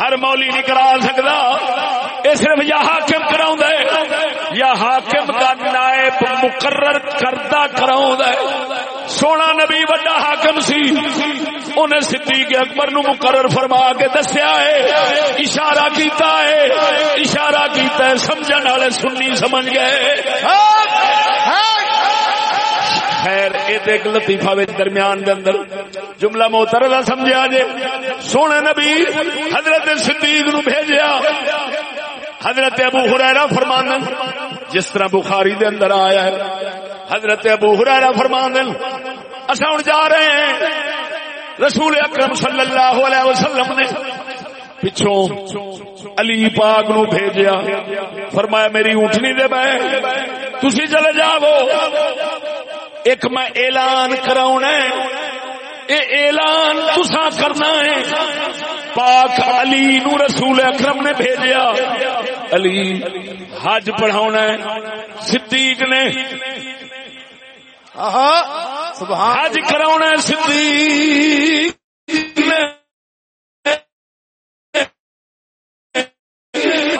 ہر مولی نہیں کرا سکتا۔ یہ صرف یا حاکم کراؤں دے یا حاکم کا نائب مقرر کردہ کراؤں دے سونا نبی وڈا حاکم سی۔ انہیں صدیق اکبر نو مقرر فرما کے دسیا ہے، اشارہ کیتا ہے۔ اشارہ کیتا ہے، سمجھن والے سنی سمجھ گئے۔ خیر ایک لطیفہ درمیان دے اندر جملہ محترضہ سمجھا جے۔ سونے نبی حضرت صدیق نو بھیجیا۔ حضرت ابو ہریرہ فرماندن، جس طرح بخاری دے اندر آیا ہے، حضرت ابو ہریرہ فرماندن اسا ہن جا رہے ہیں، رسول اکرم صلی اللہ علیہ وسلم نے پچھوں علی پاک نو بھیجیا، فرمایا میری اونٹنی دے بہ تسی چلے جاؤ ایک میں اعلان کراؤنا اے اعلان تسا کرنا ہے۔ پاک علی نو رسول اکرم نے بھیجیا۔ علی حج پڑھاؤنا ہے۔ صدیق نے حج کراؤنا ہے۔ صدیق نے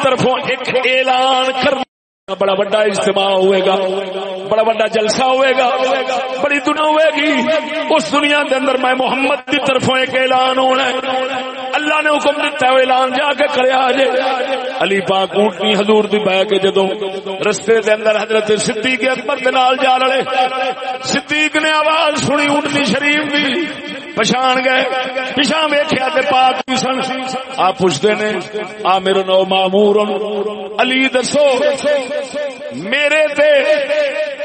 طرفوں ایک اعلان کرنا۔ بڑا بڑا اجتماع ہوئے گا، بڑا بڑا جلسہ ہوئے گا، بڑی دنیا ہوئے گی۔ اس دنیا کے اندر میں محمد کی طرفوں ایک اعلان ہونا ہے۔ اللہ نے حکم دیتا ہے اعلان جا کے کرے آج علی پاک اونٹنی حضور دی بہ کے جدو رستے دے اندر حضرت صدیق اکبر دے نال جا رہے۔ صدیق نے آواز سنی اونٹنی شریف دی۔ پچھان گئے۔ پیچھا ویخیا پاک بھی سن۔ آپ پوچھتے نے، آ میرے نو مامور علی دسو۔ میرے تے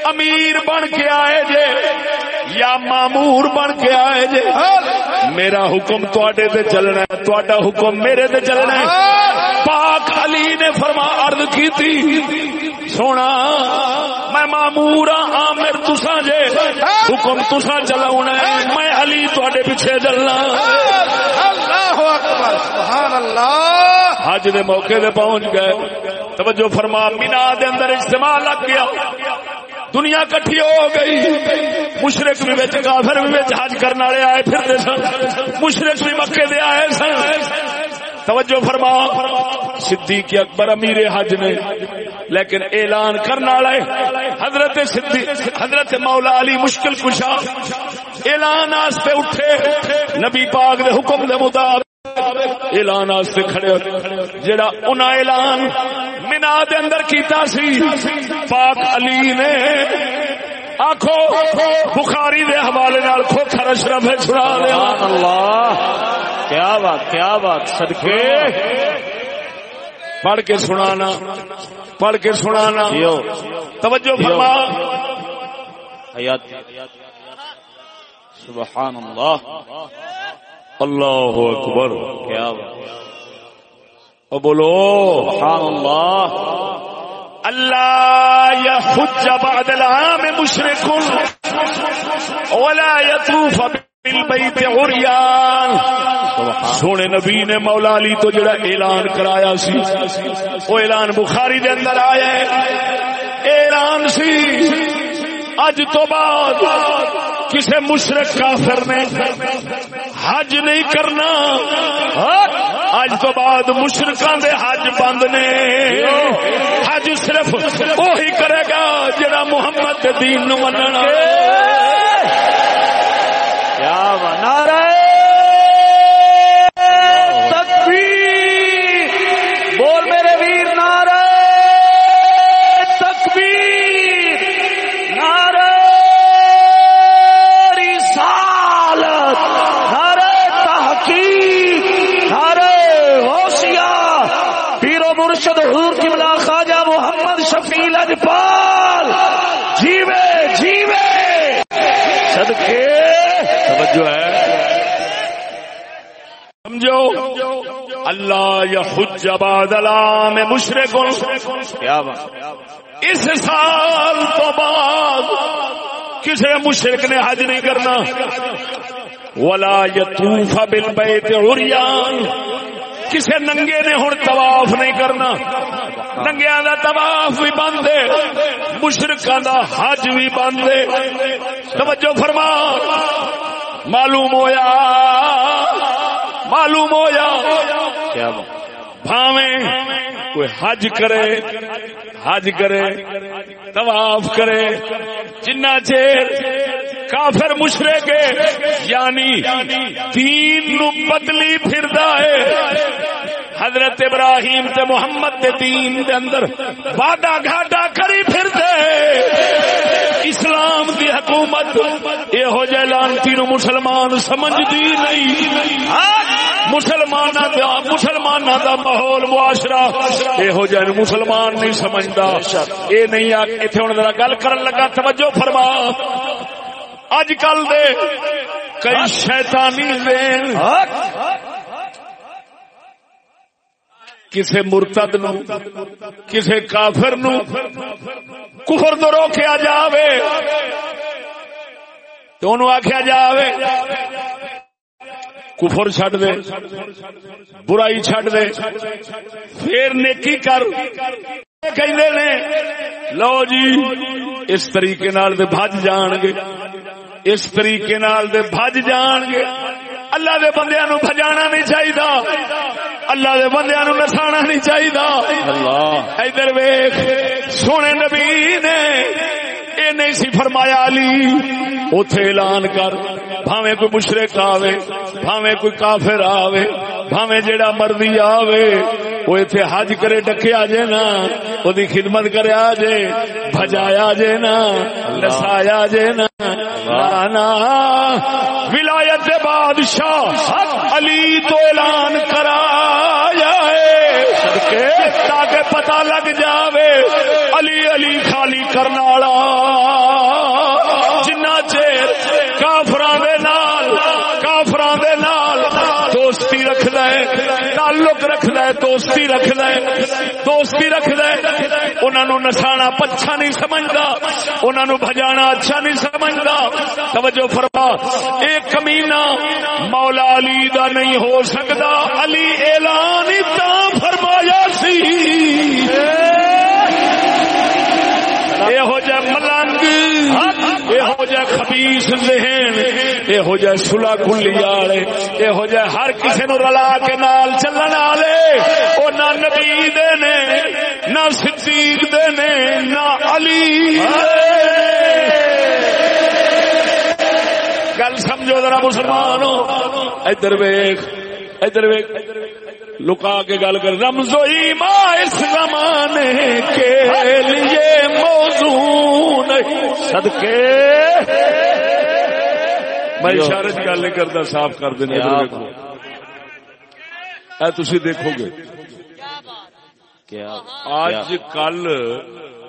امیر بن کے آئے جے یا مامور بن کے آئے جے۔ میرا حکم تے تے چلنا ہے تا حکم میرے تے چلنا ہے۔ پاک علی نے فرما عرض کی تھی سونا میں مامور ہاں آمر تسا جے۔ حکم تسا چلا میں علی تے پیچھے چلنا۔
اللہ اکبر سبحان اللہ۔
حج دے موقع پہنچ گئے۔ توجہ فرما، مینا دے اندر اجتماع لگ گیا۔ دنیا کٹھی ہو گئی۔ مشرق بھی بچ کافر بھی بچ حج کرنے والے آئے پھر سن۔ مشرق بھی مکے دے آئے سن۔ توجہ فرما۔ صدیق اکبر امیر حج نے، لیکن اعلان کرنے والے حضرت صدیق، حضرت مولا علی مشکل کشا۔ اعلان واسطے اٹھے، نبی پاک دے حکم دے مطابق اعلان واسطے کھڑے جڑا انہاں اعلان مینا دے اندر کیتا سی پاک علی نے آخو بخاری دے حوالے نال کھوکھر اشرف چھڑا لیا۔
اللہ کیا بات کیا بات صدقے۔
پڑھ کے سنانا پڑھ کے سنانا۔ توجہ فرما۔
حیات۔ سبحان اللہ۔
اللہ اکبر۔
کیا
او بولو،
سبحان اللہ۔
اللہ يحج بعد العام مشرك ولا يطوف بالبيت عريان سونے نبی نے مولا علی تو جڑا اعلان کرایا سی، وہ اعلان بخاری دے اندر آیا ہے۔ اعلان سی۔ اج تو بعد کسی مشرق کافر نے حج نہیں کرنا؟ ہاں؟ اج تو بعد مشرقاں دے حج بند نے۔ حج صرف وہی کرے گا جڑا محمد دین نو مننا
کیا بنا رہے تکبیر بول میرے ویر نعرہ تکبیر نعرہ رسالت نعرہ تحقیق نعرہ غوثیہ پیر و مرشد حضور کی ملا خواجہ محمد شفیع اجپال
یحج بعد العام مشرک
کیا بات؟
اس سال تو بعد کسی مشرک نے حج نہیں کرنا۔ ولا یطوف بالبیت عریان کسی ننگے نے ہن طواف نہیں کرنا۔ ننگیا دا طواف بھی بند ہے، مشرکاں دا حج بھی بند ہے۔ توجہ فرما۔ معلوم ہویا۔ معلوم ہویا
کیا
بھاویں، کوئی حج کرے حج کرے، طواف کرے، جنہ چیر کافر مشرے کے یعنی تین نو بدلی پھردا ہے۔ حضرت ابراہیم تے محمد دے دین دے اندر وعدہ گھاٹا کری پھر دے۔ اسلام دی حکومت یہو جہ لانتی نو مسلمان سمجھدی نہیں۔ ہاں، مسلمان دا مسلمان دا ماحول معاشرہ یہو جہ مسلمان نہیں سمجھدا۔ اے نہیں آ ایتھے ہن ذرا گل کرن لگا، توجہ فرما۔ اج کل دے کئی شیطانی ذہن کسے مرتد نو، کسے کافر نو کفر تو روکیا جاوے۔ تو انہوں آخیا جاوے، کفر چھڈ دے، برائی چھڈ دے، پھر نیکی کر۔ کہندے نے، لو جی اس طریقے نال دے بھج جان گے، اس طریقے نال دے بھج جان گے۔ اللہ دے بندیاں نو بھجانا نہیں چاہیے اللہ دے بندیاں نو نسانا نہیں چاہیے
اللہ۔
ادھر ویخ سونے نبی نے اے نہیں سی فرمایا علی۔ اتے اعلان کر بھاوے کوئی مشرق آوے بھاوے کوئی کافر آوے بھاوے جیڑا مرضی آوے وہ اتنے حج کرے ڈکیا جے نا وہ خدمت کرے جے بجایا جے نا، نسایا جے نا۔ نا، ولایت بادشاہ علی تو اعلان کرایا ہے۔ تاکہ پتہ لگ جاوے، علی علی دوستی رکھ لے دوستی رکھ لے انہاں نو نسانا پچھا نہیں سمجھدا، انہاں نو بھجانا اچھا نہیں سمجھدا۔ توجہ فرما، اے کمینہ، مولا علی دا نہیں ہو سکدا۔ علی اعلان ہی تاں فرمایا سی۔ یہو جہ ملنگ یہو جہ خبیس ذہن یہو جہ سلا کلی والے یہو جہ ہر کسی نو رلا کے نال چلن والے او نہ نبی دے نے نہ صدیق دے نے نہ علی گل سمجھو ذرا مسلمانوں ادھر ویخ ادھر ویخ لکا کے گل کر رمزوئی ماں اس زمانے کے لیے موضوع نہیں صدقے۔ میں اشارے گل نہیں کرتا صاف کر دینا اے تسی دیکھو گے۔
کیا
آج کل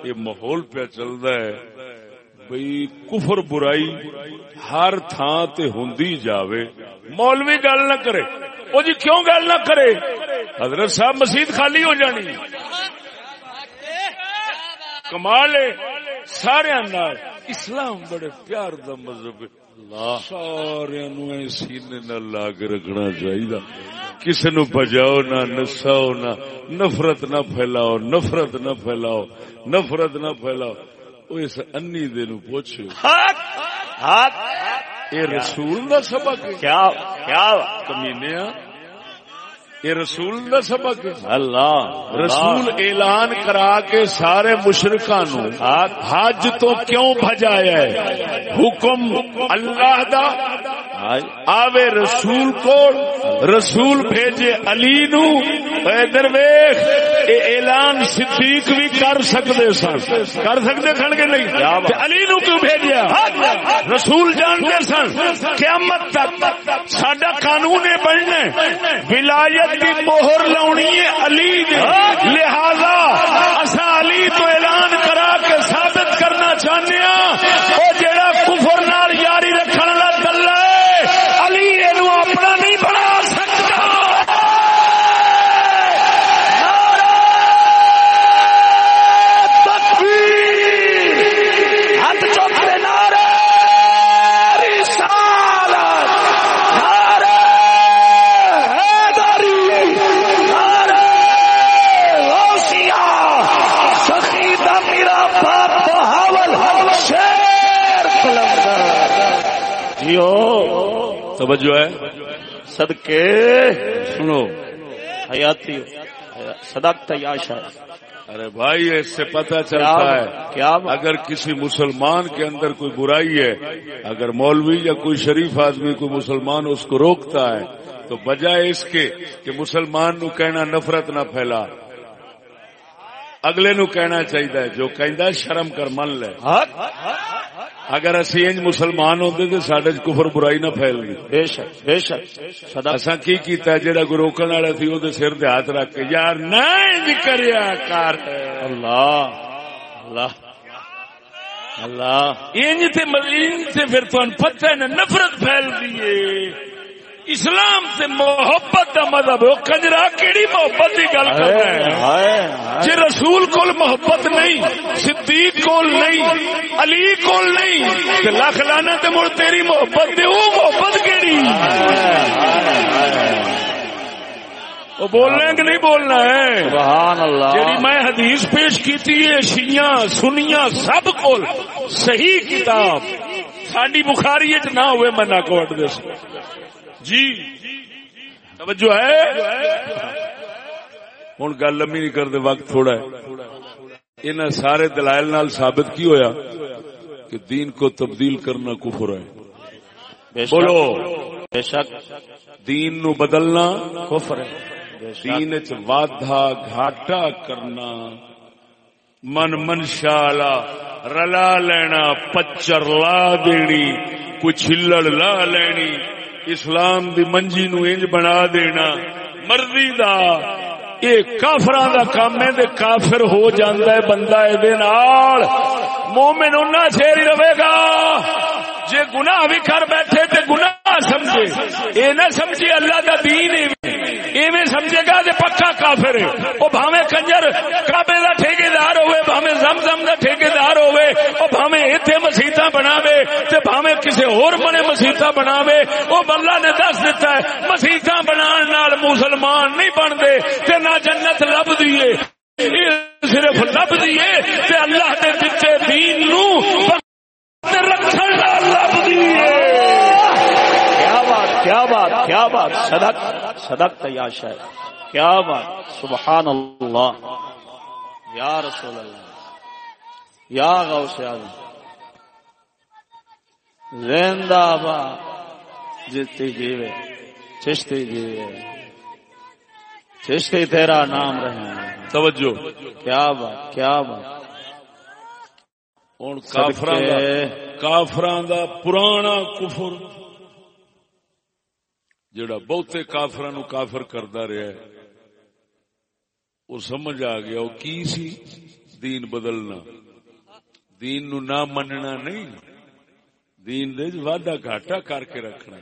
یہ ماحول پہ چلتا ہے۔ بھئی کفر برائی ہر تھان تے ہوندی جاوے۔ مولوی گل نہ کرے۔ وہ جی کیوں گل نہ کرے؟ حضرت صاحب مسجد خالی ہو جانی۔ کمال ہے۔ سارے نال اسلام بڑے پیار دا مذہب ہے۔ سارے نو سینے نہ لا کے رکھنا چاہیے کسی نو بجاؤ نہ، نساؤ نہ، نفرت نہ پھیلاؤ، نفرت نہ پھیلاؤ، نفرت نہ پھیلاؤ۔ وہ اس انی دے نو پوچھو یہ رسول دا سبق
کیا کیا
کمینے یہ رسول دا سبق
اللہ
رسول اعلان کرا کے سارے مشرکاں نو حج تو کیوں بھجایا ہے؟ حکم اللہ دا۔ آوے رسول کو رسول بھیجے علی نو۔ ادھر ویخ اے اعلان صدیق بھی کر سکتے سن۔ کر سکتے سن کے نہیں۔ علی نو کیوں بھیجیا؟ رسول جانتے سن۔ قیامت تک سڈا قانون بننا ولایت کی موہر لونی ہے علی نے لہذا اصا علی تو اعلان کرا کے ثابت کرنا چاہتے ہیں وہ جڑا کفر نال یاری رکھنے والا دلہ ہے علی اینو اپنا نہیں بنا سکتا توجہ ہے۔
صدقے
سنو۔
حیاتی صدقت یا شاہ۔
ارے بھائی اس سے پتہ چلتا ہے۔
کیا؟
اگر کسی مسلمان کے اندر کوئی برائی ہے اگر مولوی یا کوئی شریف آدمی کوئی مسلمان اس کو روکتا ہے تو بجائے اس کے کہ مسلمان نو کہنا نفرت نہ پھیلا۔ اگلے نو کہنا چاہیے جو کہندا شرم کر من لے۔ اگر اسی انج مسلمان ہوتے تو سڈے کفر برائی نہ پھیل گئی
بے شک بے شک۔
اسا کی کیتا ہے کوئی روکن والا سی وہ سر دے ہاتھ رکھ کے یار نہ کریا
اللہ اللہ اللہ۔
انج تے انج تے پھر تھن پتہ ہے نا نفرت پھیل دیے اسلام سے محبت دا مذہب ہے۔ وہ کنجرا کیڑی محبت کی گل کر رہا ہے جی رسول کول محبت نہیں صدیق کول نہیں علی کول نہیں لکھ لانا تے مڑ تیری محبت دے وہ محبت کیڑی؟ وہ بولنا کہ نہیں بولنا ہے؟
سبحان اللہ۔
جیڑی میں حدیث پیش کیتی ہے شیعہ سنیاں سب کول صحیح کتاب۔ ساڈی بخاری نہ ہوئے میں نہ کوٹ دے سکتا جی۔ توجہ ہے۔ ہوں گل لمبی نہیں کرتے وقت تھوڑا ہے۔ ان سارے دلائل نال ثابت کی ہویا کہ دین کو تبدیل کرنا کفر ہے۔ بولو۔
بے شک۔
دین نو بدلنا
کفر ہے۔
دین چ وادھا گھاٹا کرنا من منشالا رلا لینا پچر لا دینی کوئی چھلڑ لا لینی۔ اسلام دی منجی نو انج بنا دینا۔ مرضی دا۔ اے کافراں دا کام ہے تے کافر ہو جاندا ہے، بندہ اے نال۔ مومن انہاں چیر رہے گا۔ جے گناہ بھی کر بیٹھے تے گناہ سمجھے۔ اے نہ سمجھے اللہ دا دین ایویں سمجھے گا تے پکا کافر ہے۔ او بھاویں کنجر کعبے دا ٹھیکیدار ہوئے، بھاویں زمزم دا ٹھیکیدار ہوئے او بھاویں ایتھے مسیتاں بناوے تے بھاویں کسے اور بنے مسیتاں بناوے، او اللہ نے دس دیتا ہے مسیتاں بنان نال مسلمان نہیں بندے تے نہ جنت لب دیے صرف لب دیے تے اللہ دے دتے دین نو رکھن نال لب دیے
کیا بات کیا بات کیا بات، صدق صدق یا شاہ، کیا بات، سبحان اللہ۔ یا رسول اللہ، یا غوث اعظم۔ زندہ باد جتتی جیوے چشتی جیوے چشتی تیرا نام رہے
توجہ۔
کیا بات کیا بات۔
ہوں کافراں دا کافراں دا پرانا کفر جڑا بہتے کافراں نو کافر کردا رہا ہے وہ سمجھ آ گیا وہ کی سی؟ دین بدلنا۔ دین نو نہ مننا نہیں۔ دین دے وچ واڈا گھاٹا کر کے رکھنا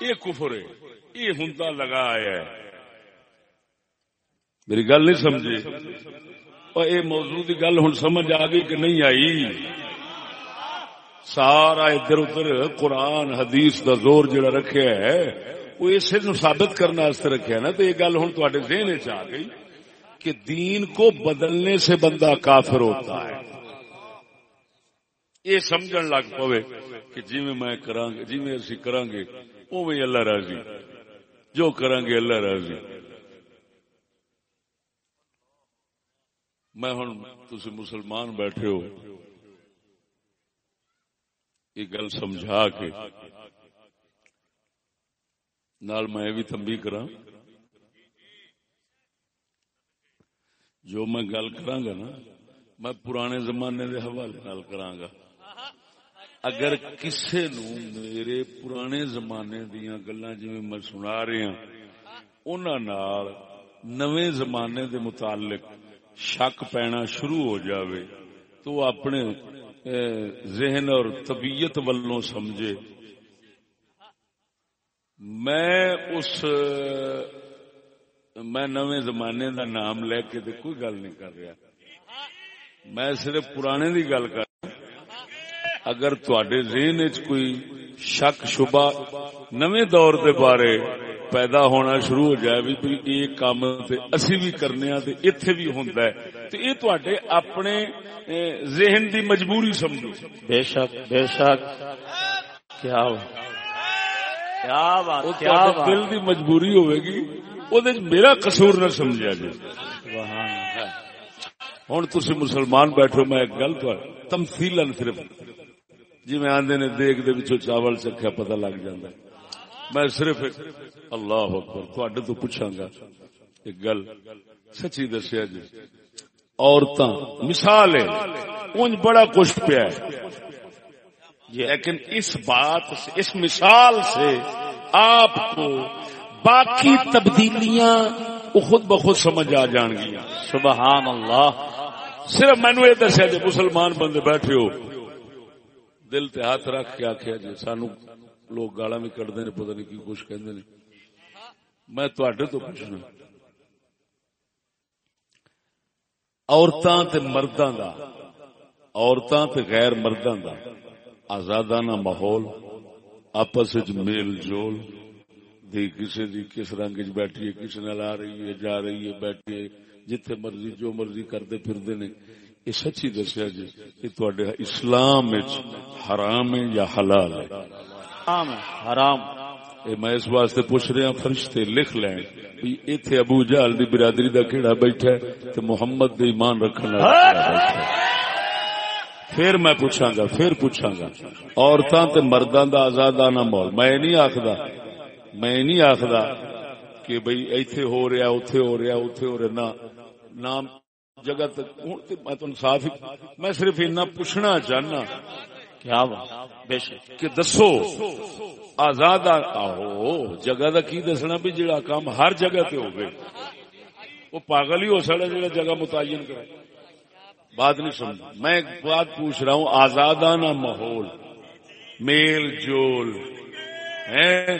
یہ کفر ہے۔ یہ ہندا لگا آیا ہے۔ میری گل نہیں سمجھے اور یہ موضوع کی گل ہوں سمجھ آ گئی کہ نہیں آئی۔ سارا ادھر ادھر قرآن، حدیث دا زور جڑا رکھیا ہے، وہ اسے ثابت کرنے واسطے رکھیا نا۔ تو یہ گل ہوں تے ذہن چ آ گئی کہ دین کو بدلنے سے بندہ کافر ہوتا ہے۔ یہ سمجھن لگ پوے کہ جی میں میں کران گے جی میں اسی کران گے اللہ راضی۔ جو کران گے اللہ راضی۔ میں ہوں تسی مسلمان بیٹھے ہو۔ یہ گل سمجھا کے نال میں بھی تنبیہ کراں۔ جو میں گل کراں گا نا، میں پرانے زمانے دے حوالے نال کراں گا۔ اگر کسے نو میرے پرانے زمانے دیاں گلاں جویں میں سنا رہا ہوں انہاں نال نویں زمانے دے متعلق شک پینا شروع ہو جاوے تو اپنے ذہن اور طبیعت والوں سمجھے۔ میں اس، میں نویں زمانے دا نام لے کے تے کوئی گل نہیں کر رہا۔ میں صرف پرانے دی گل کر اگر تواڈے ذہن وچ کوئی شک شبہ نویں دور دے بارے پیدا ہونا شروع ہو جائے بھی بھی یہ کام تے اسی بھی کرنے ہاں تے ایتھے بھی ہوندا ہے تے یہ تواڈے اپنے ذہن دی مجبوری سمجھو۔
بے شک بے شک۔ کیا بات۔ کیا بات
دل دی مجبوری ہوے گی وہ میرا قصور نہ سمجھا جی
سبحان اللہ۔
تسی مسلمان بیٹھو میں ایک گل تو صرف جی میں آندے نے دیگ دے وچوں چاول چکھیا، پتہ لگ جاندا ہے۔ میں صرف اللہ اکبر تواڈے تو پوچھاں گا ایک گل۔ سچی دسیا جی عورتاں، مثال ہے، اونج بڑا کچھ پیا ہے۔ لیکن اس بات سے، اس مثال سے آپ کو باقی تبدیلیاں خود بخود سمجھ آ جان گیا
سبحان اللہ۔
صرف مینو یہ دسیا جی مسلمان بندے بیٹھے ہو۔ دل تے ہاتھ رکھ کے آخیا جی سانو لوگ گالا بھی کٹتے نے، پتہ نہیں کی کچھ کہندے نے۔ میں تواڈے تو پوچھنا۔ عورتاں تے مرداں دا، عورتاں تے غیر مرداں دا آزادانہ ماحول، آپس وچ میل جول، دی کسی دی کس رنگ چ بیٹھی ہے، کس نال آ رہی ہے، جا رہی ہے، بیٹھی ہے، جتھے مرضی، جو مرضی کرتے پھردے نے۔ یہ سچی دسیا جی یہ تواڈے اسلام وچ حرام ہے یا حلال ہے؟
حرام ہے، حرام۔
یہ میں اس واسطے پوچھ رہا فرشتے لکھ لیں بھی ایتھے ابو جہل دی برادری دا کیڑا بیٹھا ہے تے محمد دے ایمان رکھن والا کیڑا بیٹھا ہے۔ پھر میں پوچھاں گا پھر پوچھاں گا۔ عورتاں تے مرداں دا آزادانہ ماحول میں نہیں آکھدا میں نہیں آخدا کہ بھئی ایتھے ہو رہا اوتھے ہو رہا اوتھے ہو رہا نہ نام جگہ تک میں صاف میں صرف اتنا پوچھنا چاہنا
کیا بے شک۔
کہ دسو آزاد آہو جگہ دا کی دسنا بھی جڑا کام ہر جگہ تے ہوگی وہ پاگل ہی ہو سکتا جڑا جگہ متعین کرے۔ بات نہیں سمجھ میں ایک بات پوچھ رہا ہوں آزادانہ ماحول میل جول ہیں؟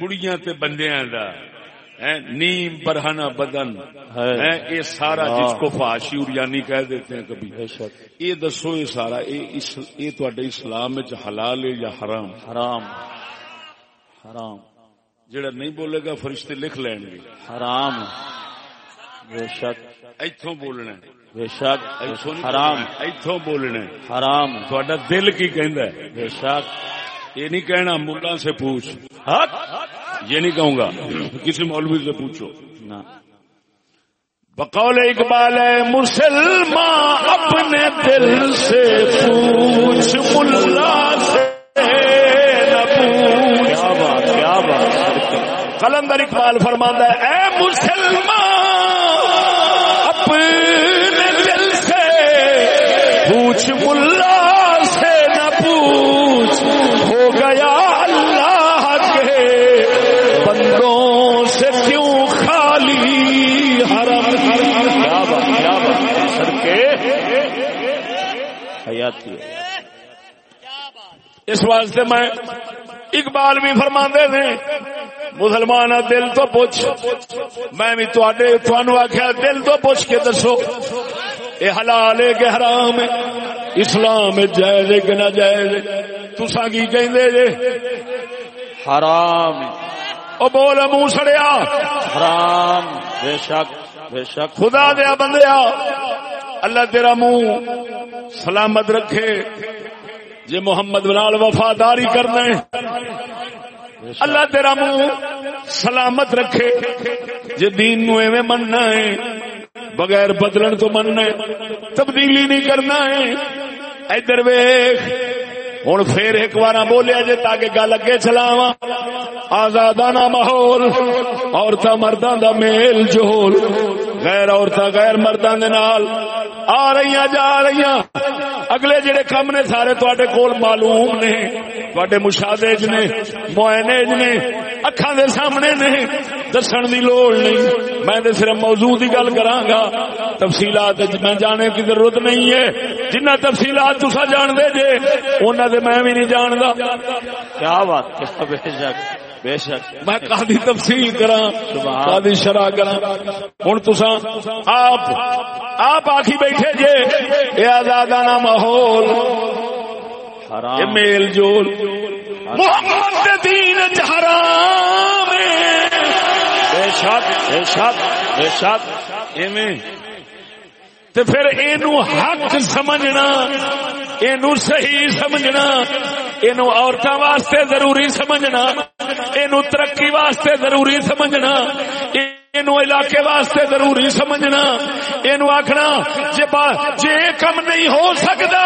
بڑیاں تے بندیاں دا۔ نیم برہنہ بدن
ہے۔
یہ سارا۔ جس کو فاشیور یعنی کہہ دیتے ہیں کبھی۔ یہ دسو یہ سارا یہ تواڈے اسلام وچ حلال ہے یا حرام؟
حرام۔ حرام۔
جڑا نہیں بولے گا فرشتے لکھ لین گے۔
حرام۔ بے شک۔
ایتھوں بولنا ہے۔
بے شک۔
ایتھوں
حرام۔
ایتھوں بولنا ہے۔
حرام۔ ہے۔
تہاڈا دل کی کہندا ہے۔
بے شک۔
یہ نہیں کہنا ملا سے پوچھ۔
حق۔
یہ نہیں کہوں گا کسی مولوی سے پوچھو۔ بقول اقبال ہے مسلمان اپنے دل سے پوچھ ملا سے
کیا بات کیا بات
قلندر اقبال فرماتا ہے اے مسلمان اپنے دل سے پوچھ ملا
حیاتی ہے۔
اس واسطے میں اقبال بھی فرما دے مسلمان دل تو پوچھ میں بھی تھانو آخیا دل تو پوچھ کے دسو یہ حلال ہے کہ حرام ہے؟ اسلام جائز کہ نہ جائز ہے؟ تساں کی کہندے جے؟
حرام۔
او بول منہ سڑیا۔
حرام بے شک بے شک۔
خدا دیا بندیا۔ اللہ تیرا منہ سلامت رکھے۔ جی محمد بلال وفاداری کرنا ہے۔ اللہ تیرا منہ سلامت رکھے۔ جی دین نو ایویں مننا ہے، بغیر بدلن تو مننا ہے۔ تبدیلی نہیں کرنا ہے۔ ادھر ویخ ہوں پھر ایک بار بولیا جے تاکہ گل اگے چلاوا آزادانہ ماحول، عورتاں مرداں دا میل جول۔ غیر عورتاں، غیر مرداں دے نال آ رہی جا رہی اگلے جڑے کم نے سارے تواڈے کول معلوم نے، تواڈے مشاہدے چ نے معائنے چ نے، اکھاں دے سامنے نے، دسن دی لوڑ نہیں۔ میں تے صرف موضوع دی گل کراں گا۔ تفصیلات وچ میں جانے کی ضرورت نہیں ہے۔ جنہ تفصیلات تسا جان دے جے، انہاں دے میں بھی نہیں جاندا۔
کیا بات، کیا بے شک۔ بے شک.
میں کافی تفصیل آپ آپ بیٹھے جے یہ آزادانہ ماحول میل جول۔ محمد دے دین حرام۔
بے شک بے شک بے شک.
ایویں. تے پھر اینو حق سمجھنا اینو صحیح سمجھنا۔ اینو عورتوں واسطے ضروری سمجھنا اینو ترقی واسطے ضروری سمجھنا۔ اینو علاقے واسطے ضروری سمجھنا، اینو آخنا جے با- جے یہ کم نہیں ہو سکتا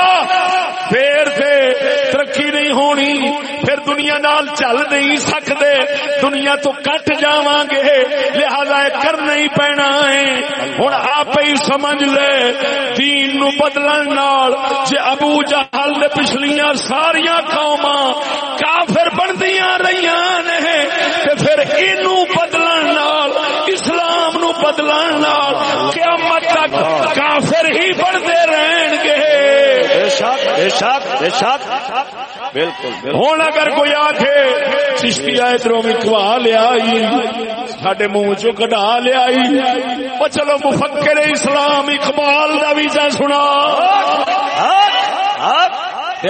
پھر تے ترقی نہیں ہونی، پھر دنیا نال چل نہیں سکتے دنیا تو کٹ جاواں گے، لہذا یہ کر نہیں پینا ہے ہن آپ ہی سمجھ لے، دین نو بدلن نال، جے ابو جہل نے پچھلیاں ساریاں قوماں کافر بندیاں رہیاں نے، تے پھر اینو بدلن بدلن نال قیامت تک کافر ہی بنتے رہن گے۔
بے شک بے شک بے شک۔ بالکل
ہوں اگر کوئی آخے چشتی ادھروں بھی کھوا لیا سڈے منہ چو کٹا لیا وہ چلو مفکر اسلام اقبال دا بھی جا سنا۔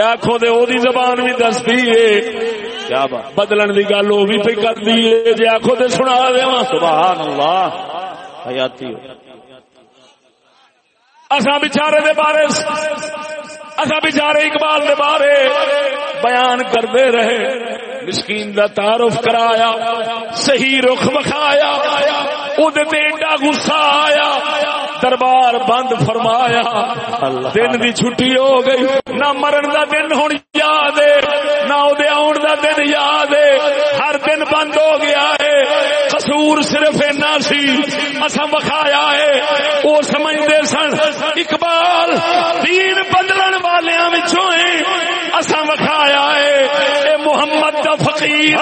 آخو دے او دی زبان بھی دستی ہے
کیا
بدلن دی گل وہ بھی پہ کرتی ہے جی آخو تے سنا دیا
سبحان اللہ۔ حیاتی ہو۔
اصا بچارے دے بارے اصا بچارے اقبال دے بارے بیان کرتے رہے۔ مسکین دا تعارف کرایا صحیح رخ بکھایا وہ ایڈا گسا آیا دربار بند فرمایا دن دی چھٹی ہو گئی نہ مرن دا دن ہوں یاد ہے نہ آن دا دن یاد ہے ہر دن بند ہو گیا ہے۔ قصور صرف اینا سی۔ اسا وکھایا ہے۔ وہ سمجھتے سن۔ اقبال دین بدلن والیاں وچوں ہیں اسا وکھایا ہے۔ اے محمد دا فقیر۔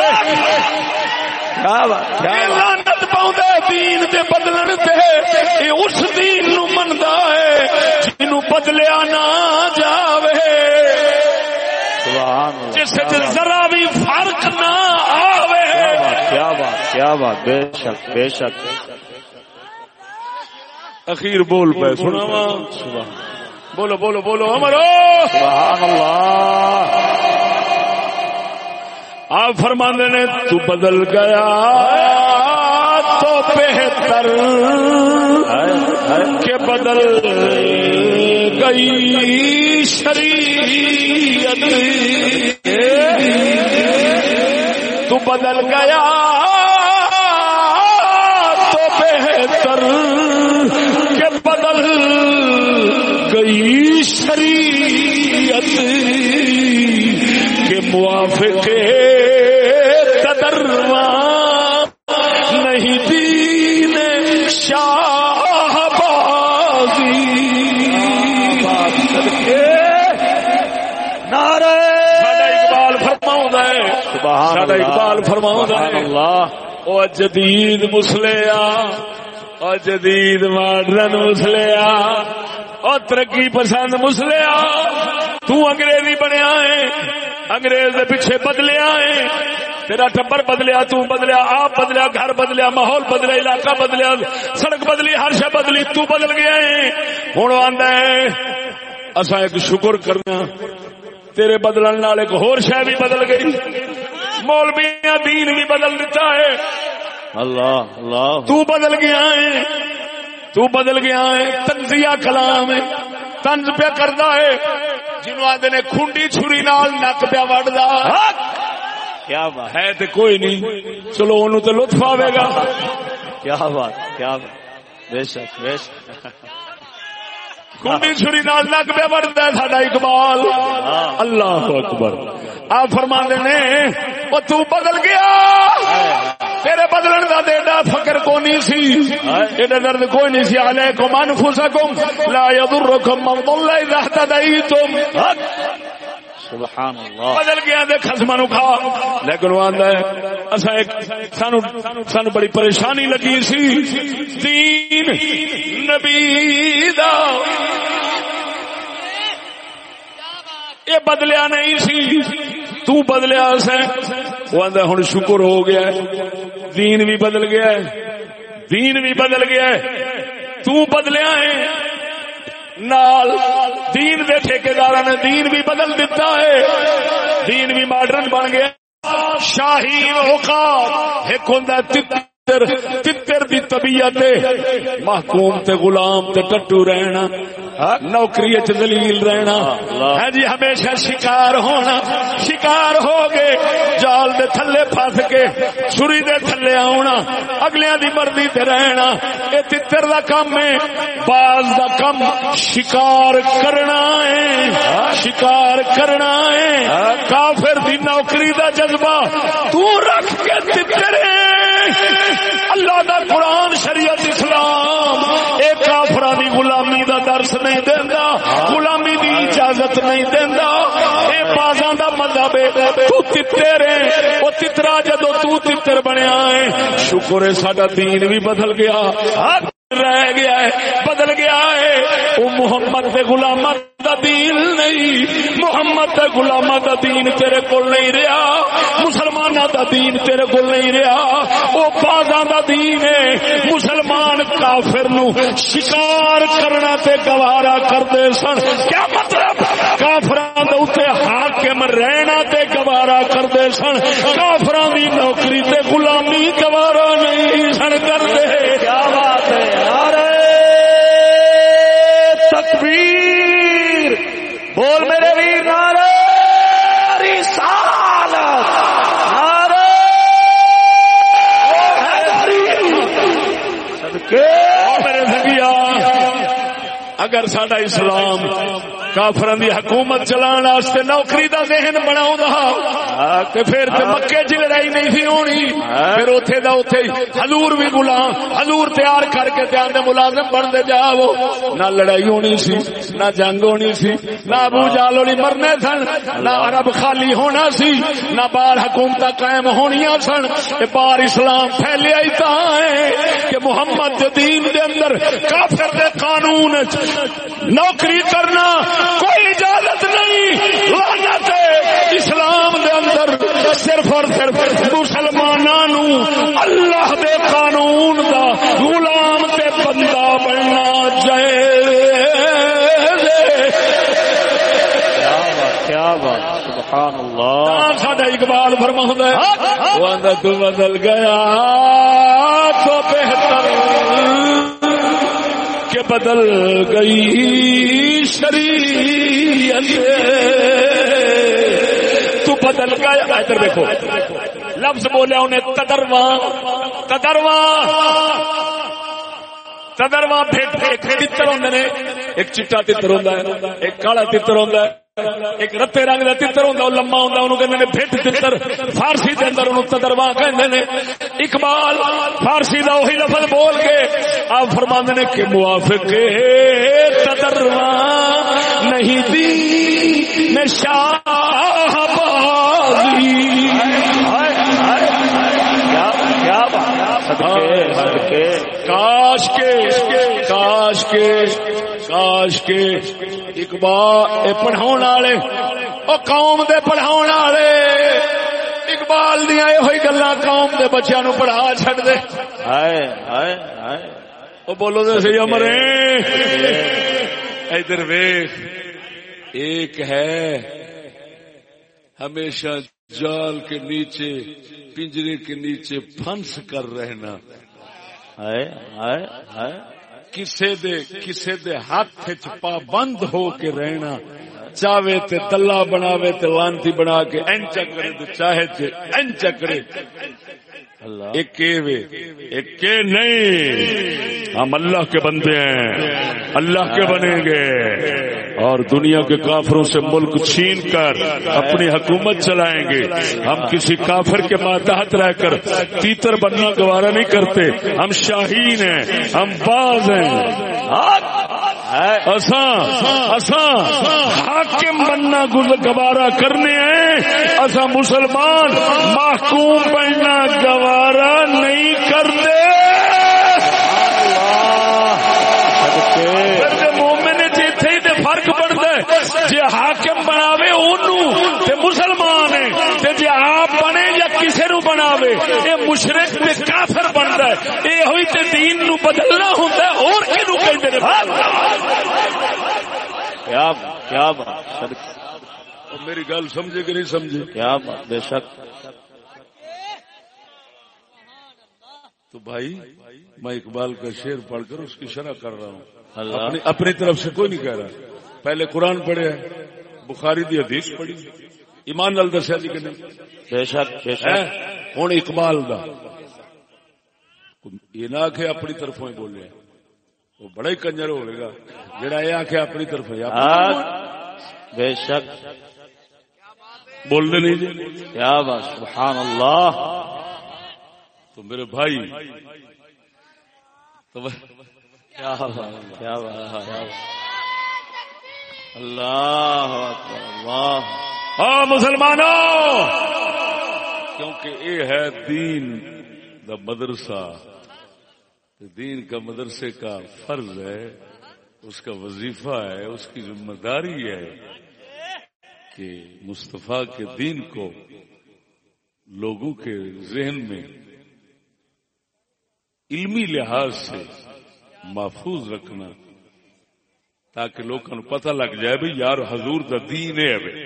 پاوندا ہے دین دے بدلن تے۔ اے اس دین نو مندا ہے۔ جنوں بدلیا نہ جاوے
سبحان اللہ
جس
کیا
وچ
بات
ذرا بھی فرق نہ آوے
کیا بات بے شک بے شک۔
اخیر بول سناواں۔
سبحان
بولو بولو بولو امرو
سبحان اللہ۔
آپ فرماندے نے تو بدل گیا تو بہتر کے بدل گئی شریعت۔ تو بدل گیا۔ ساڈا اقبال فرماؤں
اللہ۔
او جدید مسلیا او جدید ماڈرن مسلیا او ترقی پسند مسلیا۔ تو انگریزی بنیا ہے انگریز دے پیچھے بدلیا ہے۔ تیرا ٹبر بدلیا تو بدلیا آپ بدلیا گھر بدلیا ماحول بدلیا علاقہ بدلیا سڑک بدلی ہر شے بدلی تو بدل گیا ہے۔ ہوں آندا ہے اسا ایک شکر کرنا تیرے بدلن نال ایک ہور شے بھی بدل گئی۔ مولویاں دین بھی بدل دیتا ہے۔
اللہ اللہ۔
تو بدل گیا ہے۔ تو بدل گیا ہے۔ تنزیہ کلام ہے۔ تنز پہ کردا ہے۔ جنوں آدھے نے کھنڈی چھری نال نک پہ وڈدا۔
کیا بات؟
ہے تے کوئی نہیں۔ چلو اونوں تے لطف آوے گا۔
کیا بات کیا بات۔ بے شک بے شک۔
کھنڈی چھری نال نک پہ وڈدا ہے ساڈا اقبال۔ اللہ اکبر۔ آپ فرماندے نے او تو بدل گیا۔ تیرے بدلن دا ایڈا فکر کو نہیں سی۔ ایڈا درد کوئی نہیں سی۔ علیکم انفسکم لا یضرکم من ضل اذا اهتدیتم۔
سبحان اللہ۔
بدل گیا دے خصماں نو کھا۔ لیکن وہ آندا ہے اسا ایک سانو سانو بڑی پریشانی لگی سی۔ دین نبی دا۔ یہ بدلیا نہیں سی۔ تو بدلیا سے وہ آندا ہن شکر ہو گیا ہے۔ دین بھی بدل گیا ہے۔ دین بھی بدل گیا ہے۔ تو بدلیا ہے۔ نال دین دے ٹھیکیدار نے دین بھی بدل دیتا ہے۔ دین بھی ماڈرن بن گیا۔ شاہی اوقات ایک ہوندا ہے تتر تتر دی طبیعت محکوم تے غلام تے ٹٹو رہنا۔ نوکری دلیل رہنا۔ ہے جی ہمیشہ شکار ہونا۔ شکار ہو گئے جال دے تھلے پھس کے چھری دے تھلے آنا اگلیاں دی مرضی تے رہنا۔ اے تتر دا کم ہے باز دا کم شکار کرنا ہے۔ شکار کرنا ہے۔ کافر دی نوکری دا جذبہ تو رکھ کے تتر اللہ دا قرآن شریعت اسلام ایک کافرا دی غلامی دا درس نہیں دینا غلامی دی اجازت نہیں دینا اے بازاں دا مذہب ہے، تو تتر ہے او تترا جدو تو تتر بنیا ہے، شکر ہے ساڈا دین بھی بدل گیا۔ رہ گیا ہے، بدل گیا ہے۔ وہ محمد کے غلامت دا دین نہیں۔ محمد کے غلامت دا دین تیرے کول نہیں رہا۔ مسلمانوں دا دین تیرے کول نہیں رہا۔ وہ بازاں دا دین ہے۔ مسلمان کافر نو شکار کرنا تے گوارا کرتے سن۔ کیا مطلب؟ کافراں دے اوتے حاکم رہنا تے گوارا کرتے سن۔ کافراں دی نوکری تے غلامی گوارا نہیں سن۔ کرتے
کیا بات ہے نعرہ تکبیر بول میرے ویر نعرہ رسالت نعرہ صدقے
میرے سنگیا اگر سڈا اسلام۔ کافران دی حکومت چلان واسطے نوکری دا ذہن بناؤں تے پھر تے مکے چ لڑائی نہیں سی ہونی۔ پھر اوتھے دا اوتھے حضور بھی غلام حضور تیار کر کے تے آندے ملازم بن دے جاؤ۔ نہ لڑائی ہونی سی نہ جنگ ہونی سی نہ ابو جال ہولی مرنے سن نہ عرب خالی ہونا سی نہ بار حکومت قائم ہونیاں سن۔ اے بار اسلام پھیلیا ہی تا ہے کہ محمد دین دے اندر کافر دے قانون نوکری کرنا کوئی اجازت نہیں۔ لعنت ہے۔ اسلام دے اندر صرف اور صرف مسلمانوں اللہ دے قانون دا غلام تے بندہ بننا چاہیے
کیا بات سبحان اللہ۔
ساڈا اقبال فرما ہے۔ وہ اندر تو بدل گیا تو کہ بدل گئی شریعت۔ تو بدل گیا ادھر دیکھو۔ لفظ بولیا انہیں تدرواں تدرواں تدرواں تتر ہوں نے۔ ایک چٹا تتر ہوں ایک کالا تتر ہوں ایک رتے رنگ کا تتر ہوں لما ہوں انہوں کہ پھٹ تتر۔ فارسی کے اندر انہوں تدرواں کہتے ہیں اقبال فارسی کا وہی لفظ بول کے آپ فرما نے کہ موافق تدرواں نہیں دی میں شاہ بازی کاش کے کاش کے کاش کے۔ اقبال پڑھاؤ والے قوم دے پڑھاؤ والے۔ اقبال دیا یہ گلا قوم دے بچوں نو پڑھا چڈ دے۔
ہائے ہائے ہائے۔
وہ بولو تو سی امرے ادھر ویخ ایک ہے۔ ہمیشہ جال کے نیچے پنجرے کے نیچے پھنس کر رہنا۔
ہائے ہائے ہائے۔
کسے دے کسے دے ہاتھ پابند ہو کے رہنا۔ چاہے تے دلہ بناوے تے لانتی بنا کے این چکرے تے چاہے تے این چکرے
اللہ
ایک وے۔ ایک نہیں۔ ہم اللہ کے بندے ہیں۔ اللہ کے بنیں گے۔ اور دنیا کے کافروں سے ملک چھین کر اپنی حکومت چلائیں گے۔ ہم کسی کافر کے ماتحت رہ کر تیتر بننا گوارا نہیں کرتے۔ ہم شاہین ہیں۔ ہم باز ہیں۔ اساں اساں حاکم بننا گوارا کرنے ہیں۔ اساں مسلمان، محکوم بننا گوارا نہیں کرتے۔ مومن جیتے ہی تے فرق بنتا ہے۔ جی حاکم بناوے اونوں تے مسلمان ہے تے جی آپ بنے یا کسے نو بناوے اے مشرک تے کافر بنتا ہے۔ اے ہوئی تے دین نو بدلنا ہوندا ہے اور کینو کہندے نے؟
کیا بات کیا
میری گل سمجھے کہ نہیں سمجھے؟
کیا بات بے شک۔
تو بھائی میں اقبال کا شعر پڑھ کر اس کی شرح کر رہا ہوں۔ اپنی اپنی طرف سے کوئی نہیں کہہ رہا۔ پہلے قرآن پڑھے بخاری دی حدیث پڑھی۔ ایمان نال دسیا جی کہ نہیں۔
بے شک بے شک۔
ہوں اقبال دا۔ یہ نہ آخ اپنی طرفوں ہی بولے۔ وہ بڑا ہی کنجر ہوئے گا۔ جڑا یہ آخ اپنی طرف
بے شک۔
بولنے نہیں جی۔
کیا بات سبحان اللہ۔
تو میرے بھائی
کیا کیا اللہ
ہاں مسلمانوں! کیونکہ یہ ہے دین دا مدرسہ۔ دین کا مدرسے کا فرض ہے، اس کا وظیفہ ہے، اس کی ذمہ داری ہے کہ مصطفیٰ کے دین کو لوگوں کے ذہن میں علمی لحاظ سے محفوظ رکھنا تاکہ لوگوں پتہ لگ جائے بھی یار حضور دا دین ہے بھائی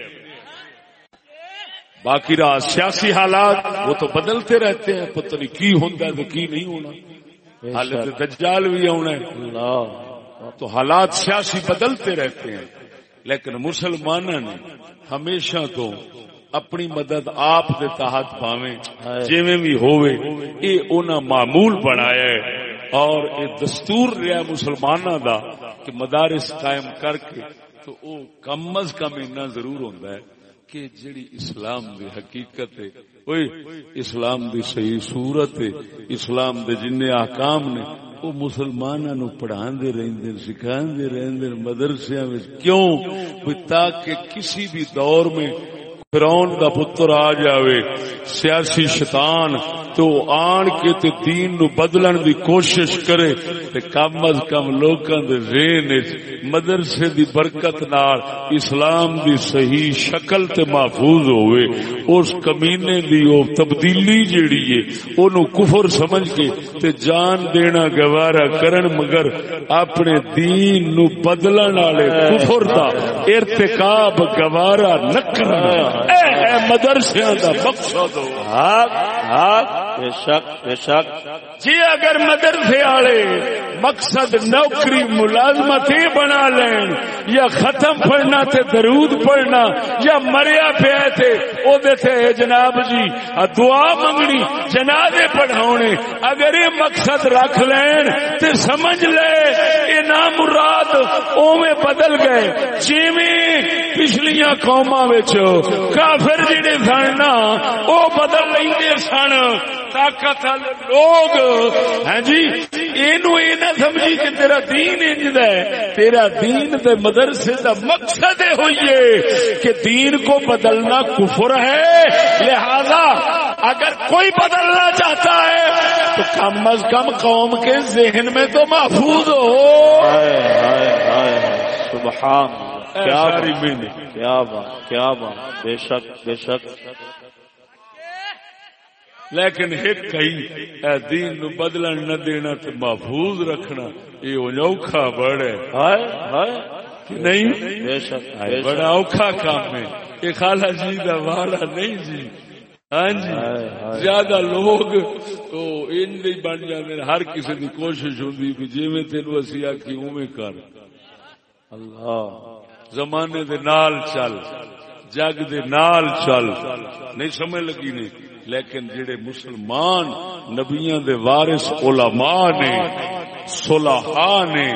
باقی رہا سیاسی حالات وہ تو بدلتے رہتے ہیں پتہ نہیں کی ہوتا ہے تو کی نہیں ہونا۔ حالت دجال بھی آنا ہے۔ تو حالات سیاسی بدلتے رہتے ہیں لیکن مسلمانوں نے ہمیشہ تو اپنی مدد آپ دے تحت پاویں۔ جویں بھی ہوئے اے انہاں معمول بنایا ہے۔ اور اے دستور رہا مسلمانوں دا کہ مدارس قائم کر کے تو او کم از کم اتنا ضرور ہوتا ہے کہ جڑی اسلام دی حقیقت ہے اوئے اسلام دی صحیح صورت ہے اسلام دے جن احکام نے وہ مسلمانوں نو پڑھاندے رہندے سکھاندے رہندے مدرسیاں وچ۔ کیوں؟ تاکہ کسی بھی دور میں فرعون دا پتر آ جاوے، سیاسی شیطان، تو آن کے تے دین نو بدلن دی کوشش کرے، تے کم از کم لوکاں دے ذہن وچ، مدرسے دی برکت نال، اسلام دی صحیح شکل تے محفوظ ہوئے اس کمینے دی او تبدیلی جیڑی ہے، اونوں کفر سمجھ کے تے جان دینا گوارا کرن، مگر اپنے دین نو بدلن والے کفر دا ارتکاب گوارا نہ کرنا مدرسے اے مقصد ہو۔
بے شک بے شک۔
جی اگر مدرسے والے مقصد نوکری ملازمت ہی بنا لین، یا ختم پڑھنا تے درود پڑھنا، یا مریا پیا تھے او دے تھے جناب جی دعا منگنی، جنازے پڑھاونے۔ اگر یہ مقصد رکھ لین تے سمجھ لے، یہ نام مراد اوویں بدل گئے۔ جویں پچھلیاں قوماں وچ کافر جڑے سن نا، او بدل لیندے سن۔ طاقت والے لوگ۔ ہیں جی اینو اے نہ سمجھی کہ تیرا دین انج ہے۔ تیرا دین تے مدرسے دا مقصد یہ ہوئی کہ دین کو بدلنا کفر ہے۔ لہذا اگر کوئی بدلنا چاہتا ہے تو کم از کم قوم کے ذہن میں تو محفوظ ہو۔
ہائے ہائے ہائے۔ ہائے سبحان کیا بات کیا بات۔ بے شک بے شک۔
لیکن ایک کئی اے دین نو بدلن نہ دینا تے محفوظ رکھنا یہ انوکھا بڑے
ہائے ہائے
نہیں؟
بے شک
بڑا اوکھا کام ہے۔ یہ خالہ جی دا والا نہیں جی۔ ہاں جی زیادہ لوگ تو ان نہیں بن ہیں۔ ہر کسی کی کوشش بھی جی میں تینو اسی آخی اوے کر۔
اللہ۔
زمانے دے نال چل جگ دے نال چل۔ نہیں سمجھ لگی نہیں لیکن جڑے مسلمان نبیاں دے وارث علماء نے صلحاء نے،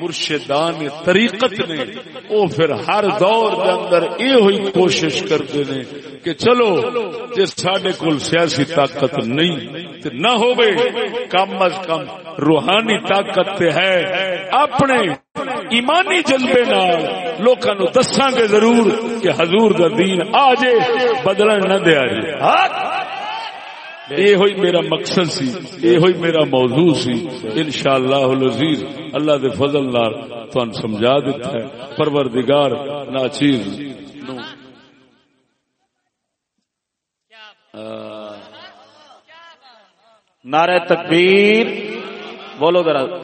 مرشدان طریقت نے، او پھر ہر دور دے اندر یہ ہوئی کوشش کرتے نے کہ چلو جے ساڈے کول سیاسی طاقت نہیں تے نہ ہوے کم از کم روحانی طاقت تے ہے۔ اپنے ایمانی جذبے نال لوکاں نو دساں گے ضرور کہ حضور دا دین آ جے بدلن نہ دیا جے ہاں؟ یہ ہوئی میرا مقصد سی، یہ ہوئی میرا موضوع سی۔ انشاءاللہ العزیز، اللہ دے فضل نال تہن سمجھا دیتا ہے۔ پروردگار، ناچیز۔ نو
نعرہ تکبیر، بولو ذرا۔